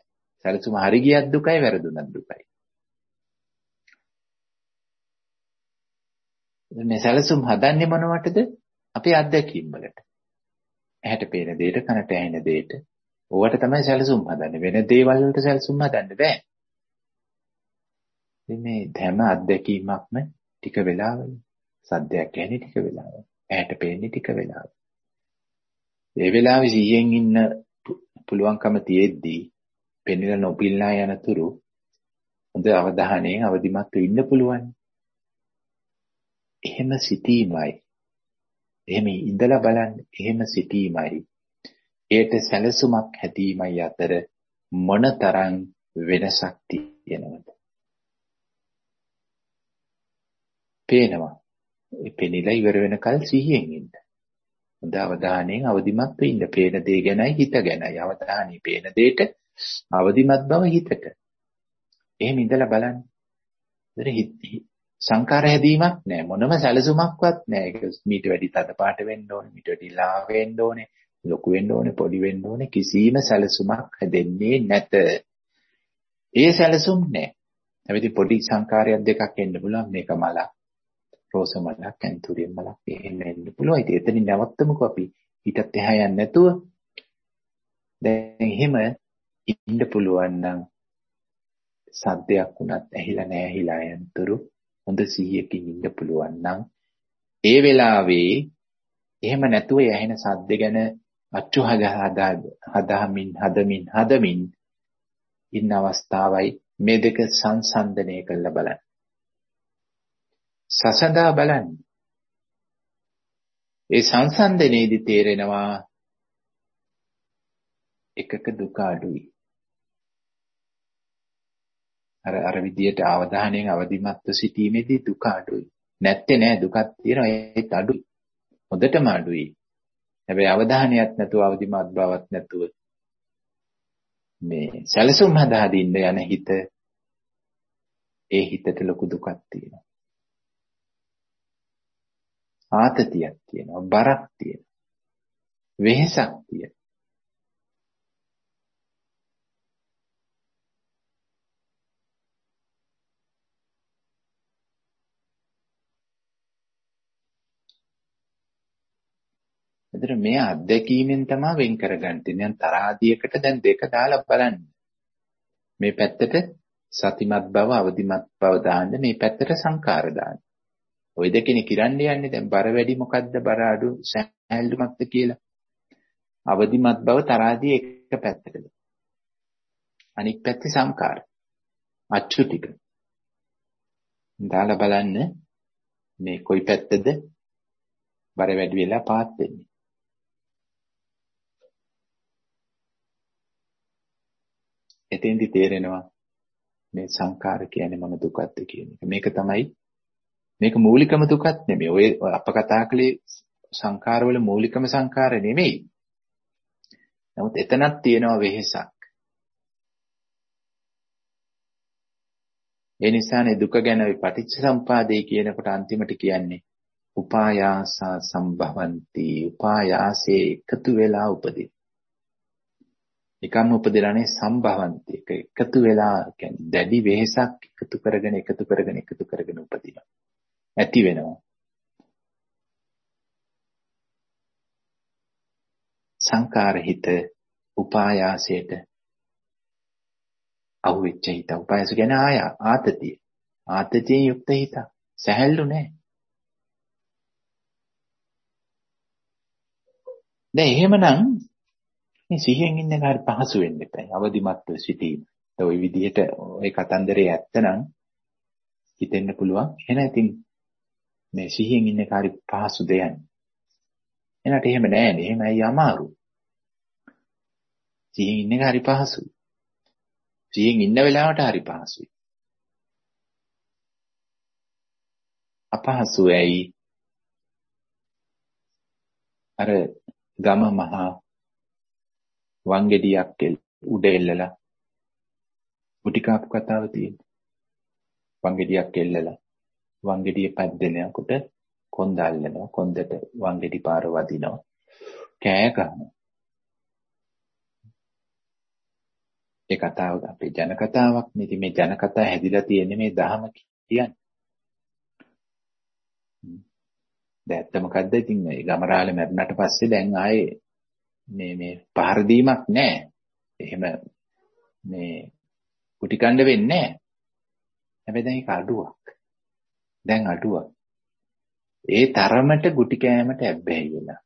සැලසුම හරි ගියත් දුකයි, වැරදුනත් දුකයි. මේ සැලසුම් හදන්නේ මොනවටද? අපේ අත්දැකීම් වලට. ඇහැට පේන දෙයට, කනට ඇහෙන දෙයට. ඕවට තමයි සැලසුම් හදන්නේ. වෙන දේවල් වලට සැලසුම් හදන්න බෑ. මේ හැම අත්දැකීමක්ම ටික වෙලාවයි. සද්දයක් ඇහෙන්නේ ටික වෙලාවයි. ඇහැට පේන්නේ ටික වෙලාවයි. ඒ වෙලාවේ සිහියෙන් ඉන්න පුළුවන්කම තියෙද්දී පෙනෙන නොපිල්ලා යනතුරු හොඳ අවධානයෙන් අවදිමත් වෙන්න පුළුවන්. එහෙම සිටීමයි. එහෙම ඉඳලා බලන්න. එහෙම සිටීමයි. ඒට සැලසුමක් හැදීමයි අතර මොනතරම් වෙනසක් තියෙනවද? පේනවා. ඒ පෙනිලා ඉවර වෙනකල් සිහියෙන් ඉන්න. හොඳ අවධානයෙන් අවදිමත් වෙන්න. පේන දේ ගැනයි හිත ගැනයි. අවධානය පේන දෙයට අවදිමත් බව හිතට. එහෙම ඉඳලා බලන්න. සංකාර හැදීමක් නෑ මොනම සැලසුමක්වත් නෑ ඒක මීට වැඩි තද පාට වෙන්න ඕනේ මීට වැඩි ලා වෙන්න ඕනේ ලොකු වෙන්න ඕනේ පොඩි වෙන්න ඕනේ කිසිම සැලසුමක් හැදෙන්නේ නැත ඒ සැලසුම් නෑ හැබැයි පොඩි සංකාරයක් දෙකක් එන්න පුළුවන් මේක මලක් රෝස මලක් ඇන්තුරියම් මලක් එහෙම එන්න පුළුවන්. ඉතින් එතනින් නවත්තමුකෝ අපි. ඊටත් එහා යන්නේ නැතුව. දැන් එහෙම ඉන්න පුළුවන් නම් සද්දයක් වුණත් ඇහිලා නැහැ ඇහිලා යනතුරු හොඳ සිහියකින් ඉන්න පුළුවන් නම් ඒ වෙලාවේ එහෙම නැතුව ඇහෙන සද්ද ගැන අච්චු හදාමින් හදමින් හදමින් ඉන්න අවස්ථාවයි මේ දෙක සංසන්දනය කරලා බලන්න. සසඳා බලන්න. ඒ සංසන්දනයේදී තේරෙනවා එකක දුක අඩුයි. අර අර විදියට අවධානයෙන් අවදිමත්ව සිටීමේදී දුක අඩුයි. නැත්තේ නෑ දුකක් තියෙනවා ඒත් අඩුයි. හොඳටම අඩුයි. හැබැයි අවධානයක් නැතුව අවදිමත් බවක් නැතුව මේ සැලසුම් හදාදින්න යන හිත ඒ හිතට ලොකු දුකක් තියෙනවා. ආතතියක් තියෙනවා, බරක් තියෙනවා. වෙහෙසක් තියෙනවා. එතන මේ අත්දැකීමෙන් තමයි වෙන් කරගන්නේ. දැන් තරහදියකට දැන් දෙක දාලා බලන්න. මේ පැත්තට සතිමත් බව, අවදිමත් බව දාන්න, මේ පැත්තට සංකාර දාන්න. ওই දෙකනේ කිරන්න යන්නේ දැන් බර වැඩි මොකද්ද බර අඩු සෑහළුමක්ද කියලා. අවදිමත් බව තරහදිය එක පැත්තටද. අනික් පැත්තේ සංකාර. අච්චු ටික. දාලා බලන්න මේ කොයි පැත්තද බර වැඩි වෙලා පාත් වෙන්නේ. එතෙන්දි තේරෙනවා මේ සංකාර කියන්නේ මොන දුකක්ද කියන එක. මේක තමයි මේක මූලිකම දුකක් නෙමෙයි. ඔය අප කතා කළේ සංකාරවල මූලිකම සංකාර නෙමෙයි. නමුත් එතනක් තියෙනවා වෙහෙසක්. ඒ නිසානේ දුක ගැන පටිච්ච සම්පාදේ කියනකොට අන්තිමට කියන්නේ උපායාසා සම්භවಂತಿ උපායාසේ එකතු වෙලා උපදින. නිකම්ම උපදිනානේ සම්භවಂತಿ එක එකතු වෙලා කියන්නේ දැඩි වෙහසක් එකතු කරගෙන එකතු කරගෙන එකතු කරගෙන උපදිනවා ඇති වෙනවා සංකාර හිත උපායාසයට අහුවෙච්ච හිත උපායාස කියන්නේ ආය ආතතිය ආතතියෙන් යුක්ත හිත සැහැල්ලු නෑ. දැන් එහෙමනම් මේ සිහියෙන් ඉන්න එක හරි පහසු වෙන්න එපා. අවදිමත්ව සිටීම. ඔය විදිහට ওই කතන්දරේ ඇත්තනම් හිතෙන්න පුළුවන්. එහෙනම් ඉතින් මේ සිහියෙන් ඉන්න එක හරි පහසු දෙයක්. එනට එහෙම නෑනේ. එහෙමයි අමාරු. සිහියෙන් ඉන්න එක හරි පහසුයි. සිහියෙන් ඉන්න වෙලාවට හරි පහසුයි. අපහසු ඇයි? අර ගම මහා වංගෙඩියක් උඩ එල්ලලා ගුටි කාපු කතාව තියෙන්නේ. වංගෙඩියක් එල්ලලා වංගෙඩිය පැද්දෙනකොට කොන්ද අල්ලනවා කොන්දට වංගෙඩි පාර වදිනවා කෑ ගහනවා ඒ කතාව අපේ ජන කතාවක් නේ. ඉතින් මේ ජන කතා හැදිලා තියෙන්නේ මේ දහම කියන්නේ. දැන් ඇත්ත මොකද්ද? ඉතින් මේ ගමරාලේ මැරුණාට පස්සේ දැන් ආයේ මේ මේ පහර දීමක් නැහැ. එහෙම මේ කුටි කණ්ඩ වෙන්නේ නැහැ. හැබැයි දැන් ඒක අඩුවක්. දැන් අඩුවක්. ඒ තරමට ගුටි කෑමට ඇබ්බැහි වෙලා.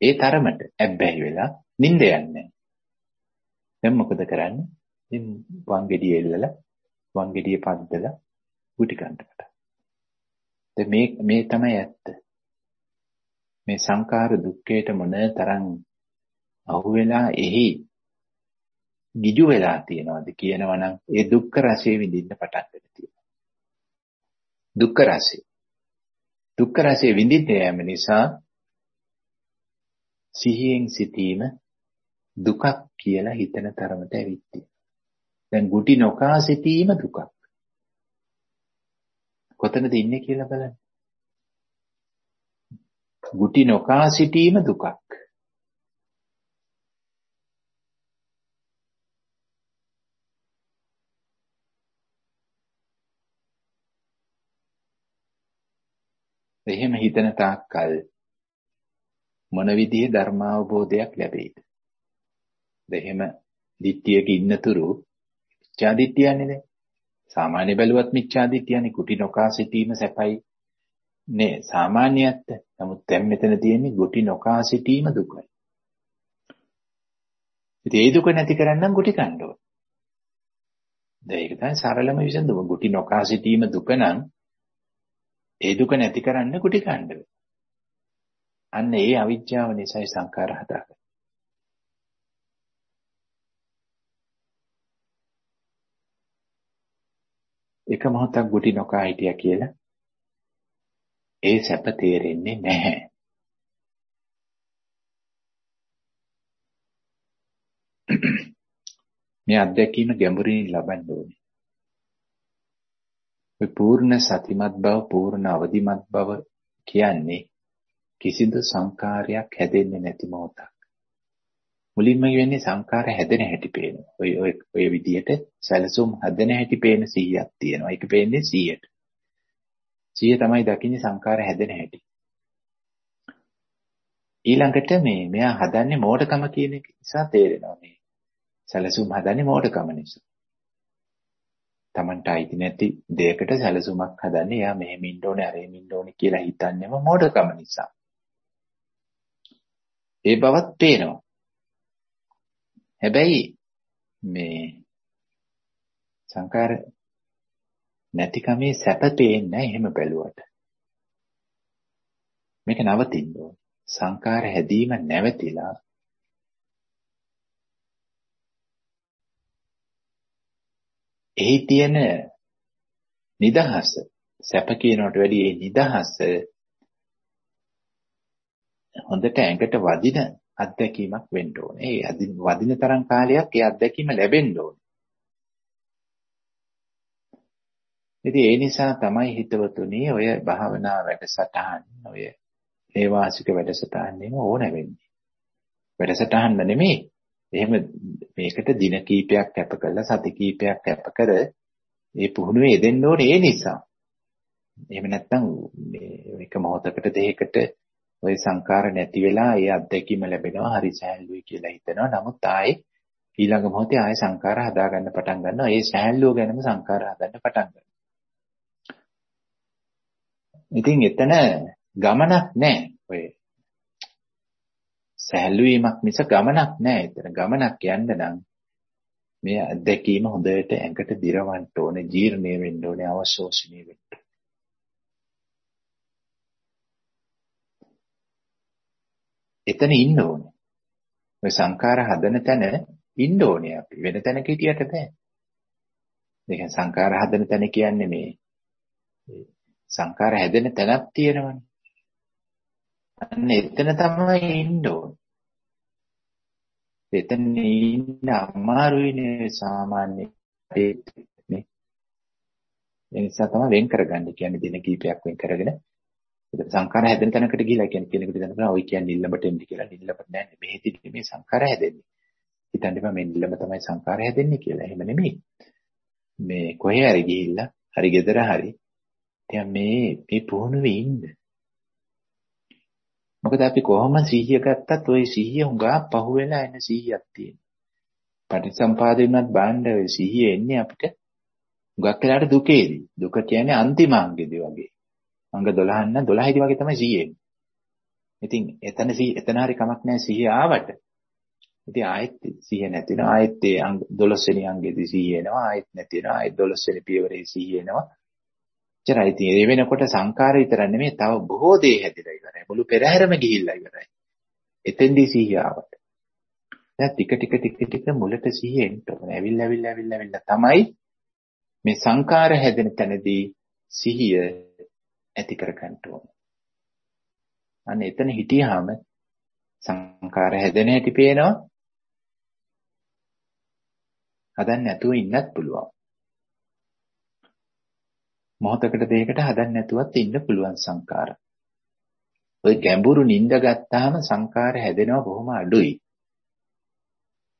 ඒ තරමට ඇබ්බැහි වෙලා නිින්ද යන්නේ. දැන් මොකද කරන්නේ? ඉතින් වංගෙඩිය එල්ලලා වංගෙඩිය පද්දලා ගුටි කන්නට. දැන් මේ මේ තමයි ඇත්ත. මේ සංකාර දුක්ඛයට මොන තරම් අහුවෙලා එහි ගිජු වෙලා තියෙනවද කියනවනම් ඒ දුක්ඛ රසය විඳින්න පටන් ගන්න තියෙනවා. දුක්ඛ රසය. දුක්ඛ රසය විඳින්න යෑම නිසා සිහියෙන් සිටීම දුකක් කියලා හිතන තරමට ඇවිත් දැන් ගුටි නොකා සිටීම දුකක්. කොතනද ඉන්නේ කියලා බලන්න. ගුටි නොකා සිටීම දුකක්. එහෙම හිතන තාක්කල් මොන විදිහේ ධර්මාවබෝධයක් ලැබෙයිද? එහෙම දිට්ඨියක ඉන්නතුරු මිච්ඡා දිට්ඨියන්නේ නේ. සාමාන්‍ය බැලුවත් මිච්ඡා දිට්ඨියනේ කුටි නොකා සිටීම සැපයි නේ සාමාන්‍යයත්. නමුත් දැන් මෙතන තියෙන්නේ ගුටි නොකා සිටීම දුකයි. ඉතින් ඒ දුක නැති කරන්නම් ගුටි කන්න ඕන. දැන් ඒක තමයි සරලම විසඳුම. ගුටි නොකා සිටීම දුක නම් ඒ දුක නැති කරන්න ගුටි කන්න අන්න ඒ අවිද්‍යාව නිසායි සංකාර හදාගන්නේ. එක මොහොතක් ගුටි නොකා හිටියා කියලා ඒ සැප තේරෙන්නේ නැහැ. මේ අත්දැකීම ගැඹුරින් ලබන්න ඕනේ. ඔය පූර්ණ සතිමත් බව පූර්ණ අවදිමත් බව කියන්නේ කිසිදු සංකාරයක් හැදෙන්නේ නැති මොහොතක්. මුලින්ම වෙන්නේ සංකාර හැදෙන හැටි පේනවා. ඔය ඔය ඔය විදිහට සැලසුම් හැදෙන හැටි පේන 100ක් තියෙනවා. ඒක පේන්නේ 100ට. 100 තමයි දකින්නේ සංකාර හැදෙන හැටි. ඊළඟට මේ මෙයා හදන්නේ මෝඩකම කියන එක නිසා තේරෙනවා මේ. සැලසුම් හදන්නේ මෝඩකම නිසා. Tamanට අයිති නැති දෙයකට සැලසුමක් හදන්නේ එයා මෙහෙම ඉන්න ඕනේ අරෙම ඉන්න ඕනේ කියලා හිතන්නේම මෝඩකම නිසා. ඒ බවත් පේනවා. හැබැයි මේ සංකාර නැතිකමේ සැප පේන්නේ එහෙම බැලුවට. මේක නවතින්න ඕන. සංකාර හැදීම නැවතිලා එහි තියෙන නිදහස සැප කියනකට වැඩිය ඒ නිදහස හොඳට ඇඟට වදින අත්දැකීමක් වෙන්න ඕනේ. ඒ වදින තරම් කාලයක් ඒ අත්දැකීම ලැබෙන්න ඕනේ. ඉතින් ඒ නිසා තමයි හිතවතුනි ඔය භාවනා වැඩසටහන් ඔය ඒ වාසික වැඩසටහන් ඕන වෙන්නේ. වැඩසටහන් නෙමෙයි. එහෙම මේකට දින කීපයක් කැප කරලා සති කීපයක් කැප කර ඒ පුහුණුවේ යෙදෙන්න ඕනේ ඒ නිසා. එහෙම නැත්නම් මේ එක මොහොතකට දෙයකට ওই සංකාර නැති වෙලා ඒ අත්දැකීම ලැබෙනවා හරි සහැල්ලුයි කියලා හිතනවා. නමුත් ආයේ ඊළඟ මොහොතේ ආයේ සංකාර හදාගන්න පටන් ගන්නවා. ඒ සහැල්ලුව ගැනම සංකාර හදන්න පටන් ගන්නවා. ඉතින් එතන ගමනක් නැහැ. ඔය සැහැල්ලු වීමක් මිස ගමනක් නැහැ. එතන ගමනක් යන්න නම් මේ අත්දැකීම හොඳට ඇඟට දිරවන්න ඕනේ, ජීර්ණය වෙන්න ඕනේ, අවශෝෂණය වෙන්න. එතන ඉන්න ඕනේ. ඔය සංඛාර හදන තැන ඉන්න ඕනේ අපි. වෙන තැනක හිටියට බෑ. ඒක සංඛාර හදන තැන කියන්නේ මේ සංඛාර හැදෙන තැනක් තියෙනවනේ. අන්න එතන තමයි ඉන්න ඕනේ. එතන ඉන්න අමාරුයිනේ සාමාන්‍ය නේ. ඒ නිසා තමයි වෙන් කරගන්න කියන්නේ දින කීපයක් වෙන් කරගෙන සංඛාර හැදෙන තැනකට ගිහිලා කියන්නේ කෙනෙකුට දැනගන්න ඔය කියන්නේ නිල්ලඹට එන්න කියලා නිල්ලඹට නෑ මෙහෙදි මේ සංඛාර හැදෙන්නේ. හිතන්න එපා මේ නිල්ලඹ තමයි සංඛාර හැදෙන්නේ කියලා. එහෙම නෙමෙයි. මේ කොහේ හරි ගිහිල්ලා හරි gedara හරි දැන් මේ මේ පුහුණුවේ ඉන්න. මොකද අපි කොහොම සිහිය ගත්තත් ওই සිහිය හුඟා පහුවෙලා එන සිහියක් තියෙනවා. පටිසම්පාදිනුත් බාණ්ඩ ඔය සිහිය එන්නේ අපිට හුඟක් වෙලාට දුකේදී. දුක කියන්නේ අන්තිම අංගෙදී වගේ. අංග 12 නම් 12 දී වගේ තමයි සිහිය එන්නේ. ඉතින් එතන එතන හරි කමක් නැහැ සිහිය ආවට. ඉතින් ආයෙත් සිහිය නැතිනවා ආයෙත් ඒ 12 වෙනි අංගෙදී සිහිය එනවා ආයෙත් නැති වෙනවා ආයෙත් 12 වෙනි පියවරේ සිහිය එනවා. එච්චරයි ඉතින් ඒ වෙනකොට සංකාර විතර නෙමෙයි තව බොහෝ දේ හැදිලා ඉවරයි. මුළු පෙරහැරම ගිහිල්ලා ඉවරයි. එතෙන්දී සිහිය ආවට. දැන් ටික ටික ටික ටික මුලට සිහිය එන්න ඕනේ. ඇවිල්ලා ඇවිල්ලා ඇවිල්ලා ඇවිල්ලා තමයි මේ සංකාර හැදෙන තැනදී සිහිය ඇති කර ගන්න ඕනේ. අන්න එතන හිටියාම සංකාර හැදෙන හැටි පේනවා. හදන්න නැතුව ඉන්නත් පුළුවන්. මොහොතකට දෙයකට හදන්න නැතුවත් ඉන්න පුළුවන් සංකාර. ඔය ගැඹුරු නිින්ද ගත්තාම සංකාර හැදෙනවා බොහොම අඩුයි.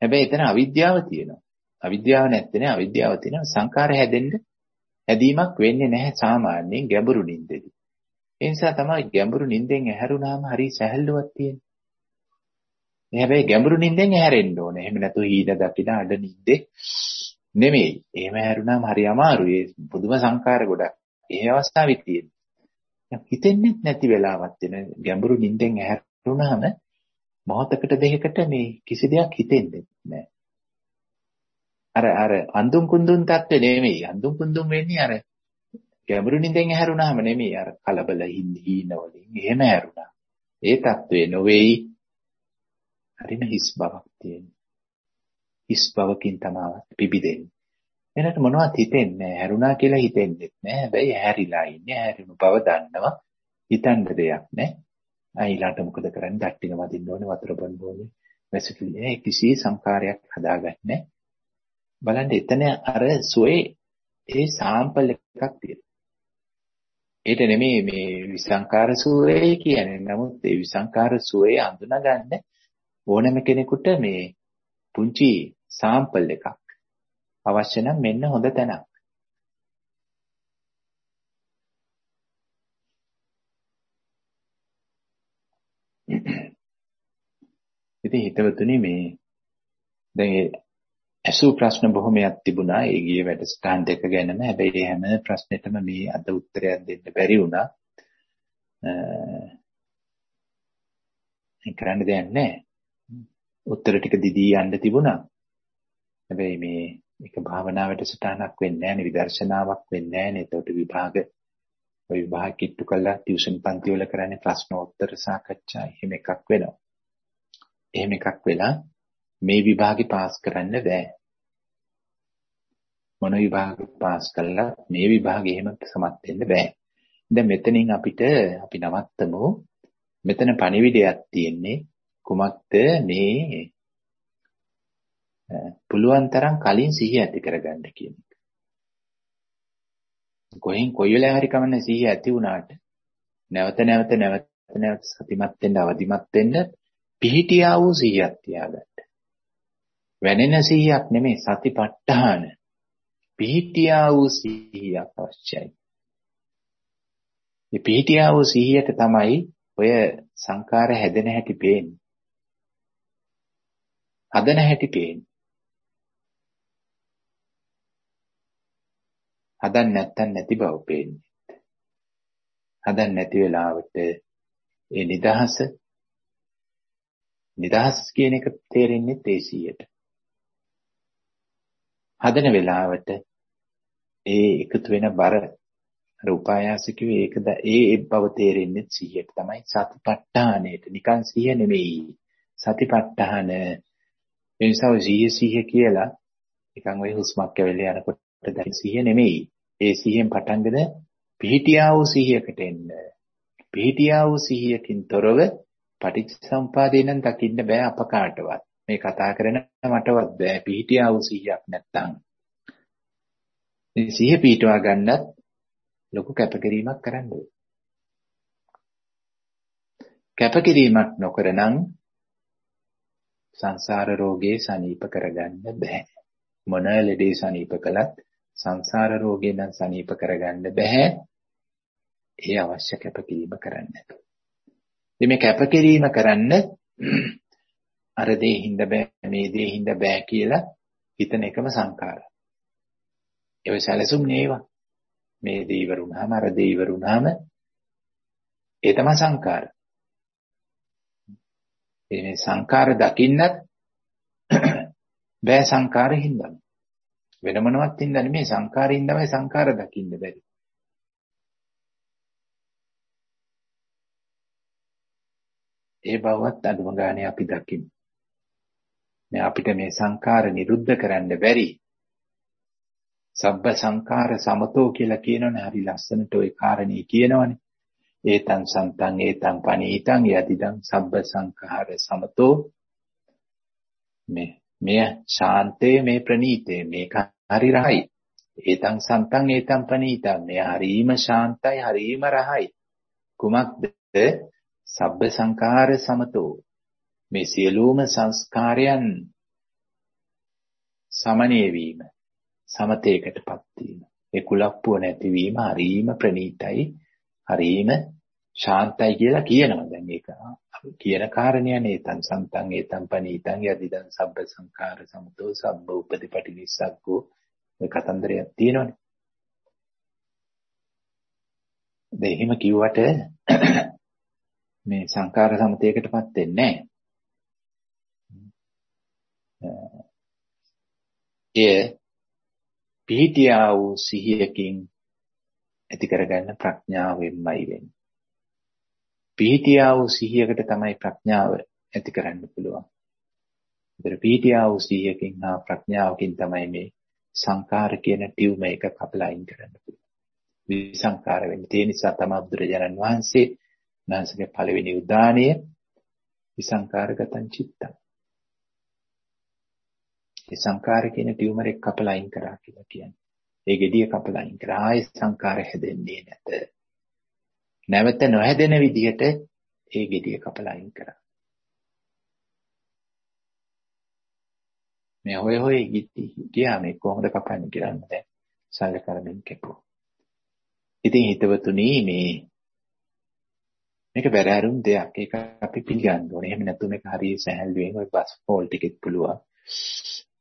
හැබැයි එතන අවිද්‍යාව තියෙනවා. අවිද්‍යාව නැත්තේ අවිද්‍යාව තියෙනවා සංකාර හැදෙන්න හැදීමක් වෙන්නේ නැහැ සාමාන්‍යයෙන් ගැඹුරු නිින්දෙදී. ඒ නිසා තමයි ගැඹුරු නිින්දෙන් ඇහැරුණාම හරි සැහැල්ලුවක් තියෙන්නේ. හැබැයි ගැඹුරු නිින්දෙන් ඇහැරෙන්න ඕනේ. එහෙම නැතු හීන දකින අඩ නිින්දේ නෙමෙයි. එහෙම හැරුණාම හරි අමාරුයි. ඒ පුදුම සංකාර ගොඩක්. ඒ අවස්ථාවේ තියෙන්නේ. හිතෙන්නේ නැති වෙලාවක් වෙන ගැඹුරු නිින්දෙන් ඇහැරුණාම මොහොතකට දෙකකට මේ කිසි දෙයක් හිතෙන්නේ නැහැ. අර අර අඳුන් කුඳුන් තත්ත්වෙ නෙමෙයි. අඳුන් කුඳුන් වෙන්නේ අර ගැඹුරු නිින්දෙන් ඇහැරුණාම නෙමෙයි අර කලබල හීන වලින් එහෙම ඇහැරුණා. ඒ තත්ත්වේ නොවේයි. හරිම හිස් බවක් තියෙනවා. හිස් බවකින් තමයි පිබිදෙන්නේ. එනට මොනවත් හිතෙන්නේ නැහැ. හැරුණා කියලා හිතෙන්නේ නැහැ. හැබැයි හැරිලා ඉන්නේ. හැරුණු බව දන්නවා. හිතන්න දෙයක් නැහැ. අයිලාට මොකද කරන්නේ? දට්ටින වදින්න ඕනේ, වතුර බොන්න ඕනේ. වැසිකිලි කිසි සංකාරයක් හදාගන්නේ බලන්න එතන අර සුවේ ඒ සාම්පල් එකක් තියෙනවා. ඒට නෙමෙයි මේ විසංකාර සුවේ කියන්නේ. නමුත් ඒ විසංකාර සුවේ අඳුනගන්න ඕනෑම කෙනෙකුට මේ පුංචි සාම්පල් එකක් අවශ්‍ය නම් මෙන්න හොඳ තැනක්. ඉතින් හිතවතුනි මේ දැන් ඇසූ ප්‍රශ්න බොහොමයක් තිබුණා ඒ ගිය වැඩසටහන් දෙක ගැනම හැබැයි හැම ප්‍රශ්නෙටම මේ අද උත්තරයක් දෙන්න බැරි වුණා. ඒ කරන්න දෙයක් නැහැ. උත්තර ටික දිදී යන්න තිබුණා. හැබැයි මේ ඒක භාවනා වැඩසටහනක් වෙන්නේ නැහැ නේ විදර්ශනාවක් වෙන්නේ නැහැ නේ. ඒකට විභාග ඔය විභාග කිට්ටු කළා ටියුෂන් පන්ති වල කරන්නේ ප්‍රශ්නෝත්තර සාකච්ඡා එහෙම එකක් වෙනවා. එහෙම එකක් වෙලා මේ විභාගේ පාස් කරන්න බෑ. මොන විභාග පාස් කළා මේ විභාගේ එහෙම සමත් වෙන්න බෑ. දැන් මෙතනින් අපිට අපි නවත්තමු. මෙතන පණිවිඩයක් තියෙන්නේ කුමක්ද මේ පුළුවන් තරම් කලින් සිහිය ඇති කරගන්න කියන එක. කොහෙන් කොයි වෙලාවෙ හරි කමන්නේ සිහිය ඇති වුණාට නැවත නැවත නැවත නැවත සතිමත් වෙන්න අවදිමත් වෙන්න පිහිටියා වූ සිහියක් තියාගන්න. වැනෙන සිහියක් නෙමෙයි සතිපට්ඨාන. පිහිටියා වූ සිහියක් අවශ්‍යයි. මේ පිහිටියා වූ සිහියට තමයි ඔය සංකාර හැදෙන හැටි පේන්නේ. හදන හැටි පේන්නේ. හදන්න නැත්තම් නැති බව පේන්නේ. හදන්න නැති වෙලාවට ඒ නිදහස නිදහස් කියන එක තේරෙන්නේ තේසියට. හදන වෙලාවට ඒ එකතු වෙන බර අර උපායාස කිව්වේ ඒකද ඒ ඒ බව තේරෙන්නේ 100ට තමයි සතිපට්ඨානෙට නිකන් 100 නෙමෙයි සතිපට්ඨාන ඒ නිසා 100 100 කියලා නිකන් ওই හුස්මක් ඇවිල්ලා යනකොට දැන් 100 නෙමෙයි. ඒ 100න් පටන්ගෙන පිහිටියා වූ 100කට එන්න. පිහිටියා වූ 100කින් තොරව පටිච්චසම්පාදේ නම් දකින්න බෑ අප කාටවත්. මේ කතා කරන මටවත් බෑ. පිහිටියා වූ 100ක් නැත්තම්. මේ 100 පිහිටවා ගන්නත් ලොකු කැපකිරීමක් කරන්න ඕනේ. කැපකිරීමක් නොකරනම් සංසාර රෝගේ සනීප කරගන්න බෑ. මොන ලෙඩේ සනීප කළත් සංසාර රෝගේ නම් සනීප කරගන්න බෑ. ඒ අවශ්‍ය කැපකිරීම කරන්න. මේ කැපකිරීම කරන්න අර දේ හින්ද බෑ මේ දේ හින්ද බෑ කියලා හිතන එකම සංකාරය. ඒ සැලසුම් නේවා. මේ දේ ඉවර වුණාම අර දේ ඉවර වුණාම ඒ තමයි සංකාර. මේ සංකාර දකින්නත් බෑ සංකාරෙ හින්දා. වෙන මොනවත් හින්දා නෙමෙයි සංකාරයෙන් තමයි සංකාර දකින්න බැරි. ඒ බවත් අඳුම ගානේ අපි දකිමු. මේ අපිට මේ සංකාර නිරුද්ධ කරන්න බැරි. සබ්බ සංකාර සමතෝ කියලා කියනවනේ හරි ලස්සනට ওই කාරණේ කියනවනේ. ඒතං සන්තං ඒතං පනීතං යදිදං සබ්බ සංඛාර සමතෝ මේ මෙය ශාන්තේ මේ ප්‍රණීතේ මේක හරි රහයි. ඒතං සන්තං ඒතං පනීතං මෙය හරීම ශාන්තයි හරීම රහයි. කුමක්ද? සබ්බ සංඛාර සමතෝ. මේ සියලුම සංස්කාරයන් සමනය වීම සමතේකටපත් වීම. ඒ කුලප්පුව නැතිවීම හරීම ප්‍රණීතයි හරීම ශාන්තයි කියලා කියනවා දැන් ඒක කියන කාරණයනේ තං සන්තං ඒතං පනීතං යදිදං සබ්බ සංඛාර සමතෝ සබ්බ උපදීපටි නිස්සග්ගෝ ඔය කතන්දරයක් තියෙනවනේ දෙහිම කිව්වට මේ සංඛාර සමතේකටපත් වෙන්නේ නැහැ. එය පිහිටියා වූ සිහියකින් ඇති කරගන්න ප්‍රඥාවෙන්මයි වෙන්නේ. පිහිටියා වූ සිහියකට තමයි ප්‍රඥාව ඇති කරන්න පුළුවන්. ඒතර පිහිටියා වූ සිහියකින් හා ප්‍රඥාවකින් තමයි මේ සංකාර කියන ටියුම එක කපලා අයින් කරන්න පුළුවන්. විසංකාර වෙන්නේ. ඒ නිසා තමයි බුදුරජාණන් වහන්සේ නාසගේ පළවෙනි උදානය විසංකාරගතං චිත්තං. ඒ සංකාර කියන ටියුමර් එක කපලා අයින් කරා කියලා කියන්නේ. ඒ gediya කපලා අයින් කරා ආයේ සංකාර හැදෙන්නේ නැත. නැවත නොහැදෙන විදිහට ඒ gediya කපලා අයින් කරා. මේ හොය හොය ගියා මේ කොහොමද කපන්නේ කියලා දැන් සල්ලකරමින් කැපුවා. ඉතින් හිතවතුනි මේ මේක බැරෑරුම් දෙයක්. ඒක අපි පිළිගන්න ඕනේ. එහෙම නැත්නම් මේක හරිය සැහැල්ලුවෙන් ඔය බස් ෆෝල් ටිකෙත් පුළුවන්.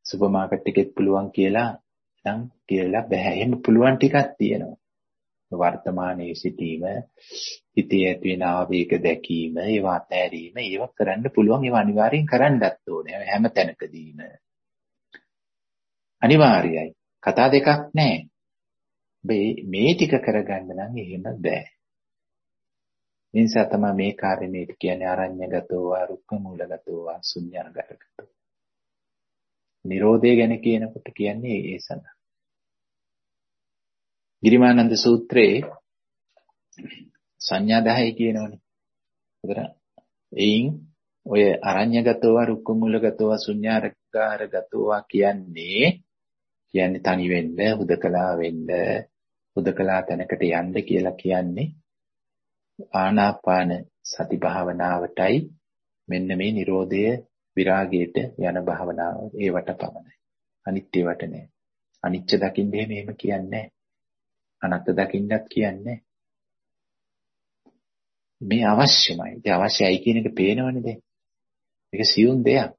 සුපර් මාකට් එකෙත් පුළුවන් කියලා නම් කියලා බෑ. එහෙම පුළුවන් ටිකක් තියෙනවා. වර්තමානයේ සිටීම, හිතේ ඇති වෙන ආවේග දැකීම, ඒවා අතහැරීම, ඒවා කරන්න පුළුවන්. ඒවා අනිවාර්යෙන් කරන්නත් ඕනේ. හැම තැනකදීම. අනිවාර්යයි. කතා දෙකක් නැහැ. මේ ටික කරගන්න නම් එහෙම බෑ. ඒ නිසා තමයි මේ කාරණේට කියන්නේ අරඤ්‍යගතෝ වා රුක්ක මූලගතෝ වා ශුන්‍යනගතෝ. නිරෝධය ගැන කියනකොට කියන්නේ ඒ සඳහා. ගිරිමානන්ද සූත්‍රයේ සංඥා 10 කියනවනේ. ඒතර එයින් ඔය අරඤ්‍යගතව රුක්කමුලගතව ශුන්‍යාරකාරගතව කියන්නේ කියන්නේ තනි වෙන්න, හුදකලා වෙන්න, හුදකලා තැනකට යන්න කියලා කියන්නේ ආනාපාන සති භාවනාවටයි මෙන්න මේ Nirodhaය විරාගයට යන භාවනාව ඒවට පමණයි. අනිත් ඒවට නෑ. අනිච්ච දකින්න එහෙම කියන්නේ අනත්ත දකින්නත් කියන්නේ මේ අවශ්‍යමයි. ඒ අවශ්‍යයි කියන එක පේනවනේ දැන්. මේක සියුම් දෙයක්.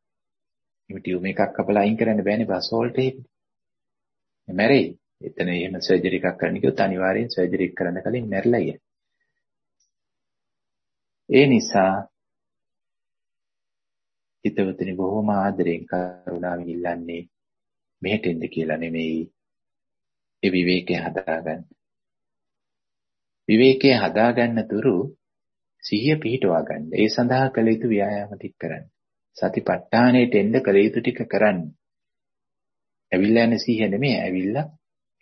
මේ ටියුම් එකක් අපලා අයින් කරන්න බෑනේ බසෝල්ට් එකේ. මැරෙයි. එතන එහෙම සර්ජරි එකක් කරන්න කිව්වොත් අනිවාර්යෙන් සර්ජරි එක කරන්න කලින් මැරලා යයි. ඒ නිසා හිතවතුනි බොහොම ආදරෙන් කරුණාවෙන් ඉල්ලන්නේ මෙහෙට එන්න කියලා නෙමෙයි. ඒ විවේකය හදාගන්න. විවේකය හදාගන්න තුරු සිහිය පිහිටවා ගන්න. ඒ සඳහා කළ යුතු ව්‍යායාම ටික කරන්න. සතිපට්ඨානෙට එන්න කළ යුතු ටික කරන්න. ඇවිල්ලා යන සිහිය නෙමෙයි ඇවිල්ලා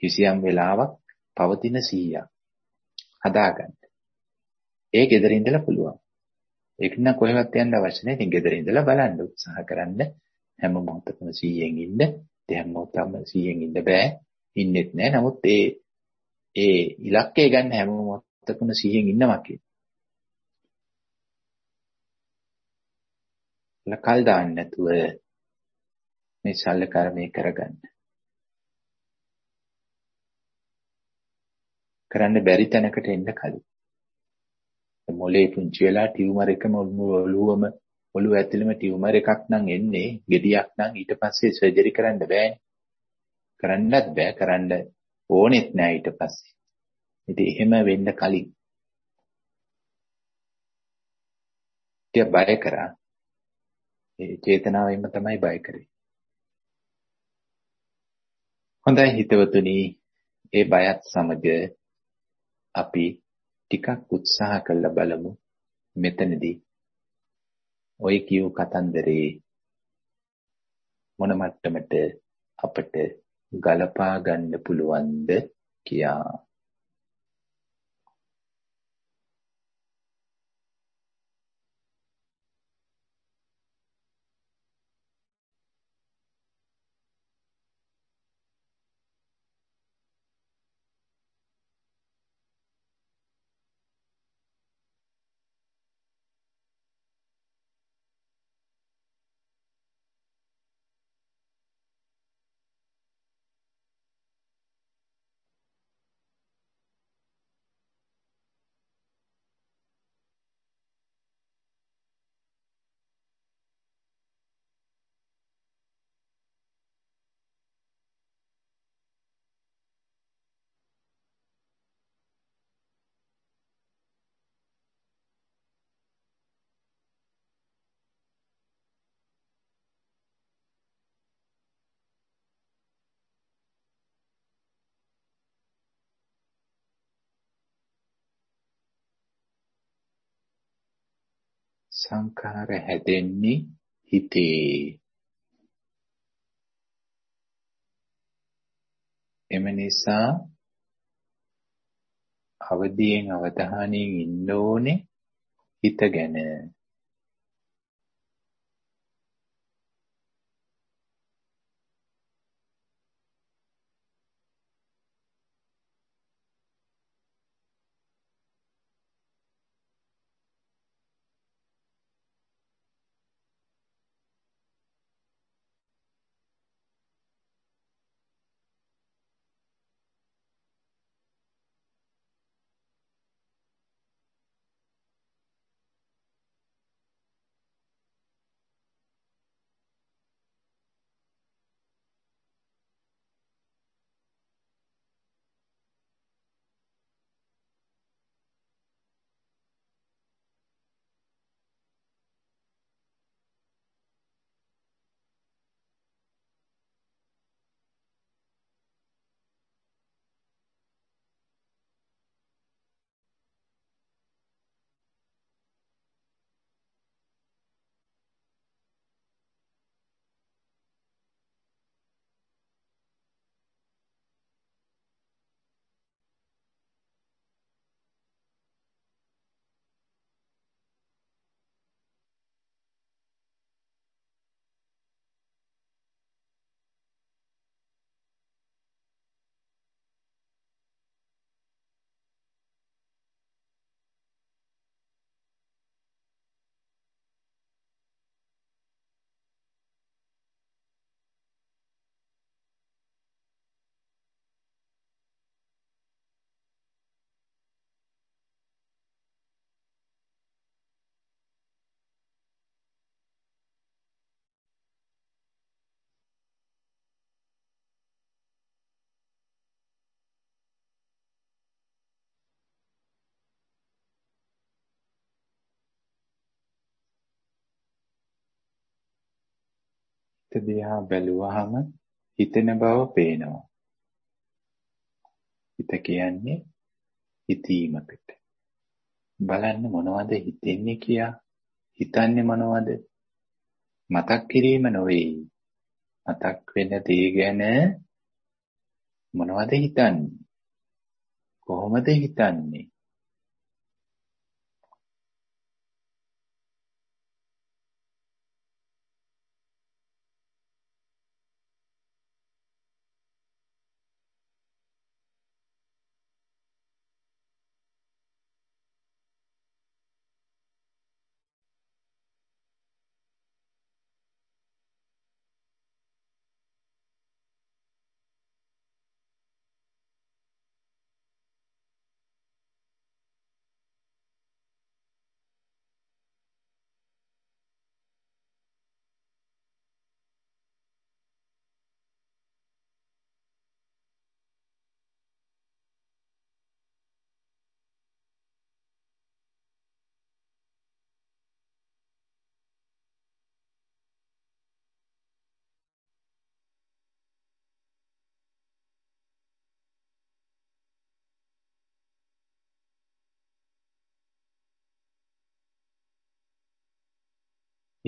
කිසියම් වෙලාවක් පවතින සිහියක් හදාගන්න. ඒ gedara ඉඳලා පුළුවන්. ඒක නම් කොහෙවත් යන්න අවශ්‍ය නැහැ. ඉතින් gedara ඉඳලා බලන්න උත්සාහ කරන්න. හැම මොහොතකම 100න් ඉන්න. දැන් මොහොතම 100න් ඉන්න බෑ. ඉන්නෙත් නෑ. නමුත් ඒ ඒ ඉලක්කය ගන්න හැම මොහොතකම 100න් ඉන්නවා කියන. ලකල් දාන්න නැතුව මේ ශල්‍ය කර්මය කරගන්න. කරන්න බැරි තැනකට එන්න කලින්. මොලේ පුංචි වෙලා ටියුමර් එකම ඔළුවම ඔළුව ඇතුළෙම ටියුමර් එකක් නම් එන්නේ ගෙඩියක් නම් ඊට පස්සේ සර්ජරි කරන්න බෑනේ. කරන්නත් බෑ කරන්න ඕනෙත් නෑ ඊට පස්සේ. ඉතින් එහෙම වෙන්න කලින් ටික බය කරා. ඒ චේතනාවෙන්ම තමයි බය කරේ. හොඳයි හිතවතුනි, ඒ බයත් සමග අපි ටිකක් උත්සාහ කරලා බලමු මෙතනදී ඔය කියු කතන්දරේ මොන මට්ටමට අපට ගලපා ගන්න පුළුවන්ද? කියා සංඛාර හැදෙන්නේ හිතේ. එම නිසා අවදියෙන් අවධානයෙන් ඉන්න ඕනේ හිත ගැන. හිත දිහා බැලුවහම හිතෙන බව පේනවා. හිත කියන්නේ හිතීමකට. බලන්න මොනවද හිතෙන්නේ කියා හිතන්නේ මොනවද? මතක් කිරීම නොවේ. මතක් වෙන දේ ගැන මොනවද හිතන්නේ? කොහොමද හිතන්නේ?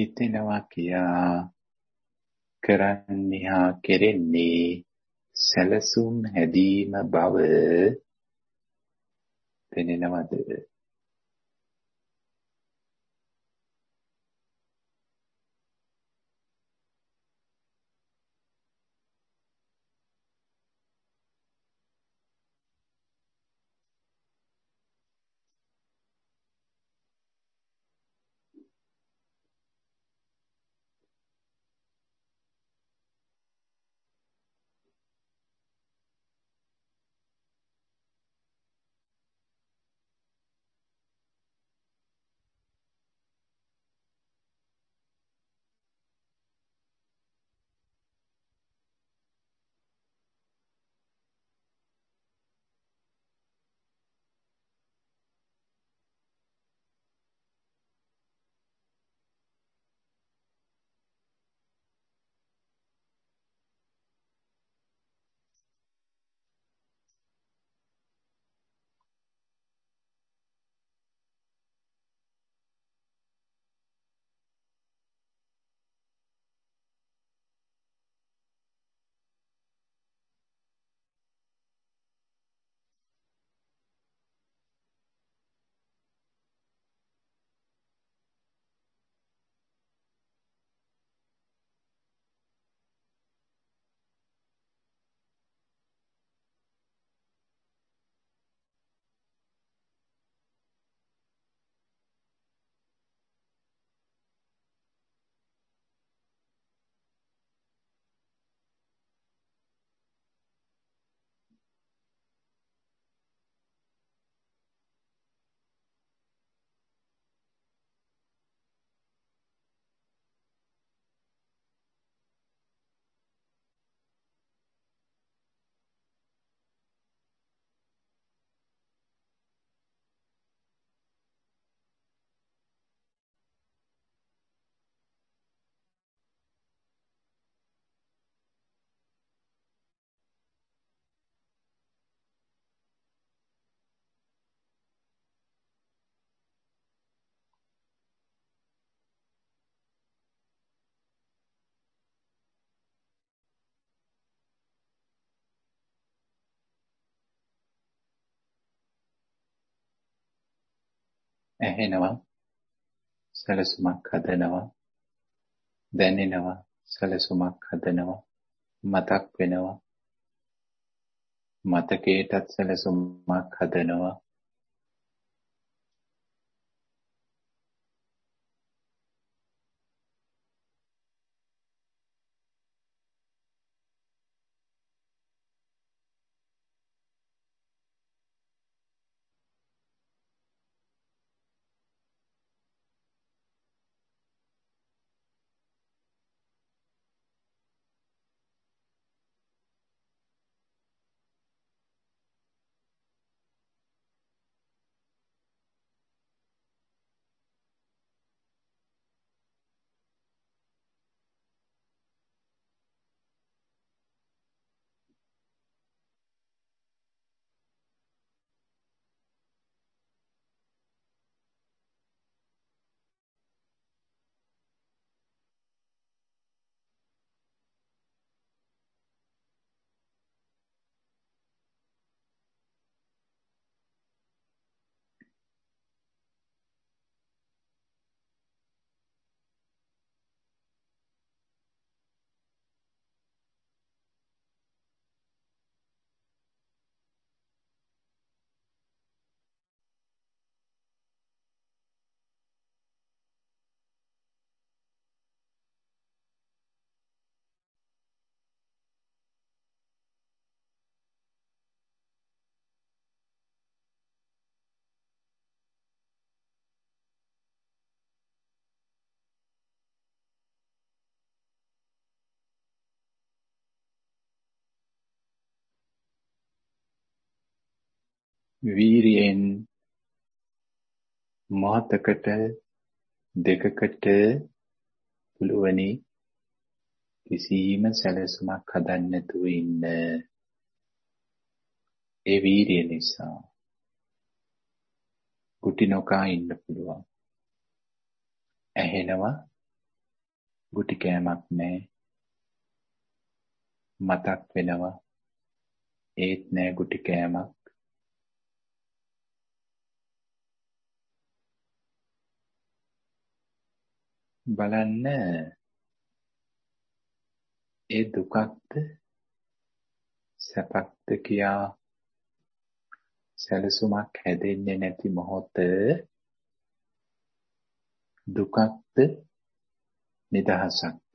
හිතෙනවා කියා කරන්නේ හා කෙරෙන්නේ සැලසුම් හැදීම බව පෙනෙනවද? ඇහෙනවා සැලසුමක් හදනවා දැනෙනවා සැලසුමක් හදනවා මතක් වෙනවා මතකයටත් සැලසුමක් හදනවා. වීරියෙන් මොහතකට දෙකකට පුළුවනි කිසිම සැලසුමක් හදන්න නැතුව ඉන්න. ඒ වීරිය නිසා ගුටි නොකා ඉන්න පුළුවන්. ඇහෙනවා ගුටි කෑමක් නැහැ මතක් වෙනවා ඒත් නෑ ගුටි කෑමක්. බලන්න ඒ දුකක්ද? සැපක්ද කියා සැලසුමක් හැදෙන්නේ නැති මොහොත දුකක්ද? නිදහසක්ද?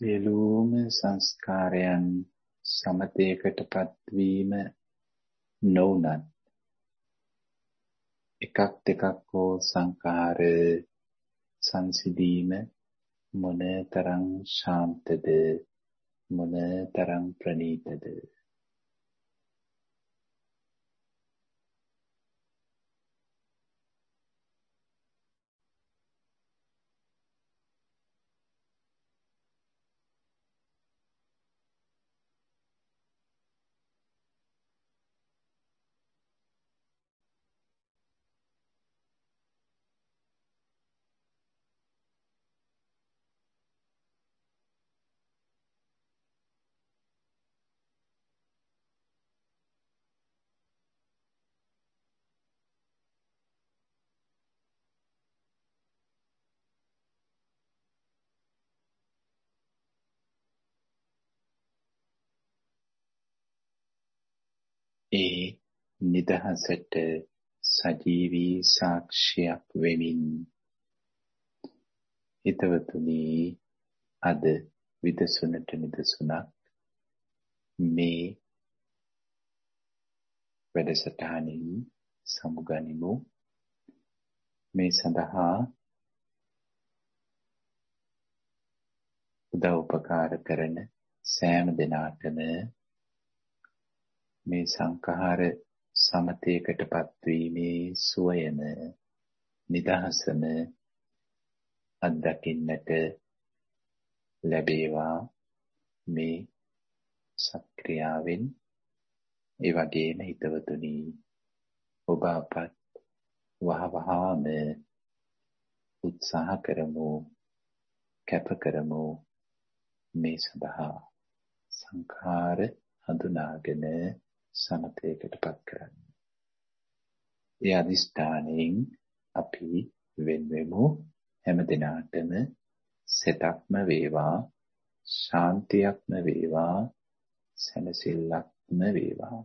සියලුම සංස්කාරයන් සමතේකටපත් වීම නොඋනත් එකක් දෙකක් හෝ සංඛාර සංසිදීම මොනතරම් ශාන්තද මොනතරම් ප්‍රණීතද ඒ නිදහසට සජීවී සාක්ෂියක් වෙමින් හිතවතුනි අද විදසුනට නිදසුනක් මේ වැඩසටහනින් සමුගනිමු. මේ සඳහා උදව් උපකාර කරන සෑම දිනාටම මේ සංඛාර සමතේකටපත් වීමේ සුවයම නිදහසම අත්දකින්නට ලැබේවා මේ සක්‍රියාවෙන්. ඒ වගේම හිතවතුනි ඔබ අපත් වහවහාම උත්සාහ කරමු කැප කරමු. මේ සඳහා සංඛාර හඳුනාගෙන සමතේකටපත් කරන්න. ඒ අදිස්ථානයෙන් අපි වෙන්වෙමු හැම දිනාටම සෙතක්ම වේවා ශාන්තියක්ම වේවා සැනසෙල්ලක්ම වේවා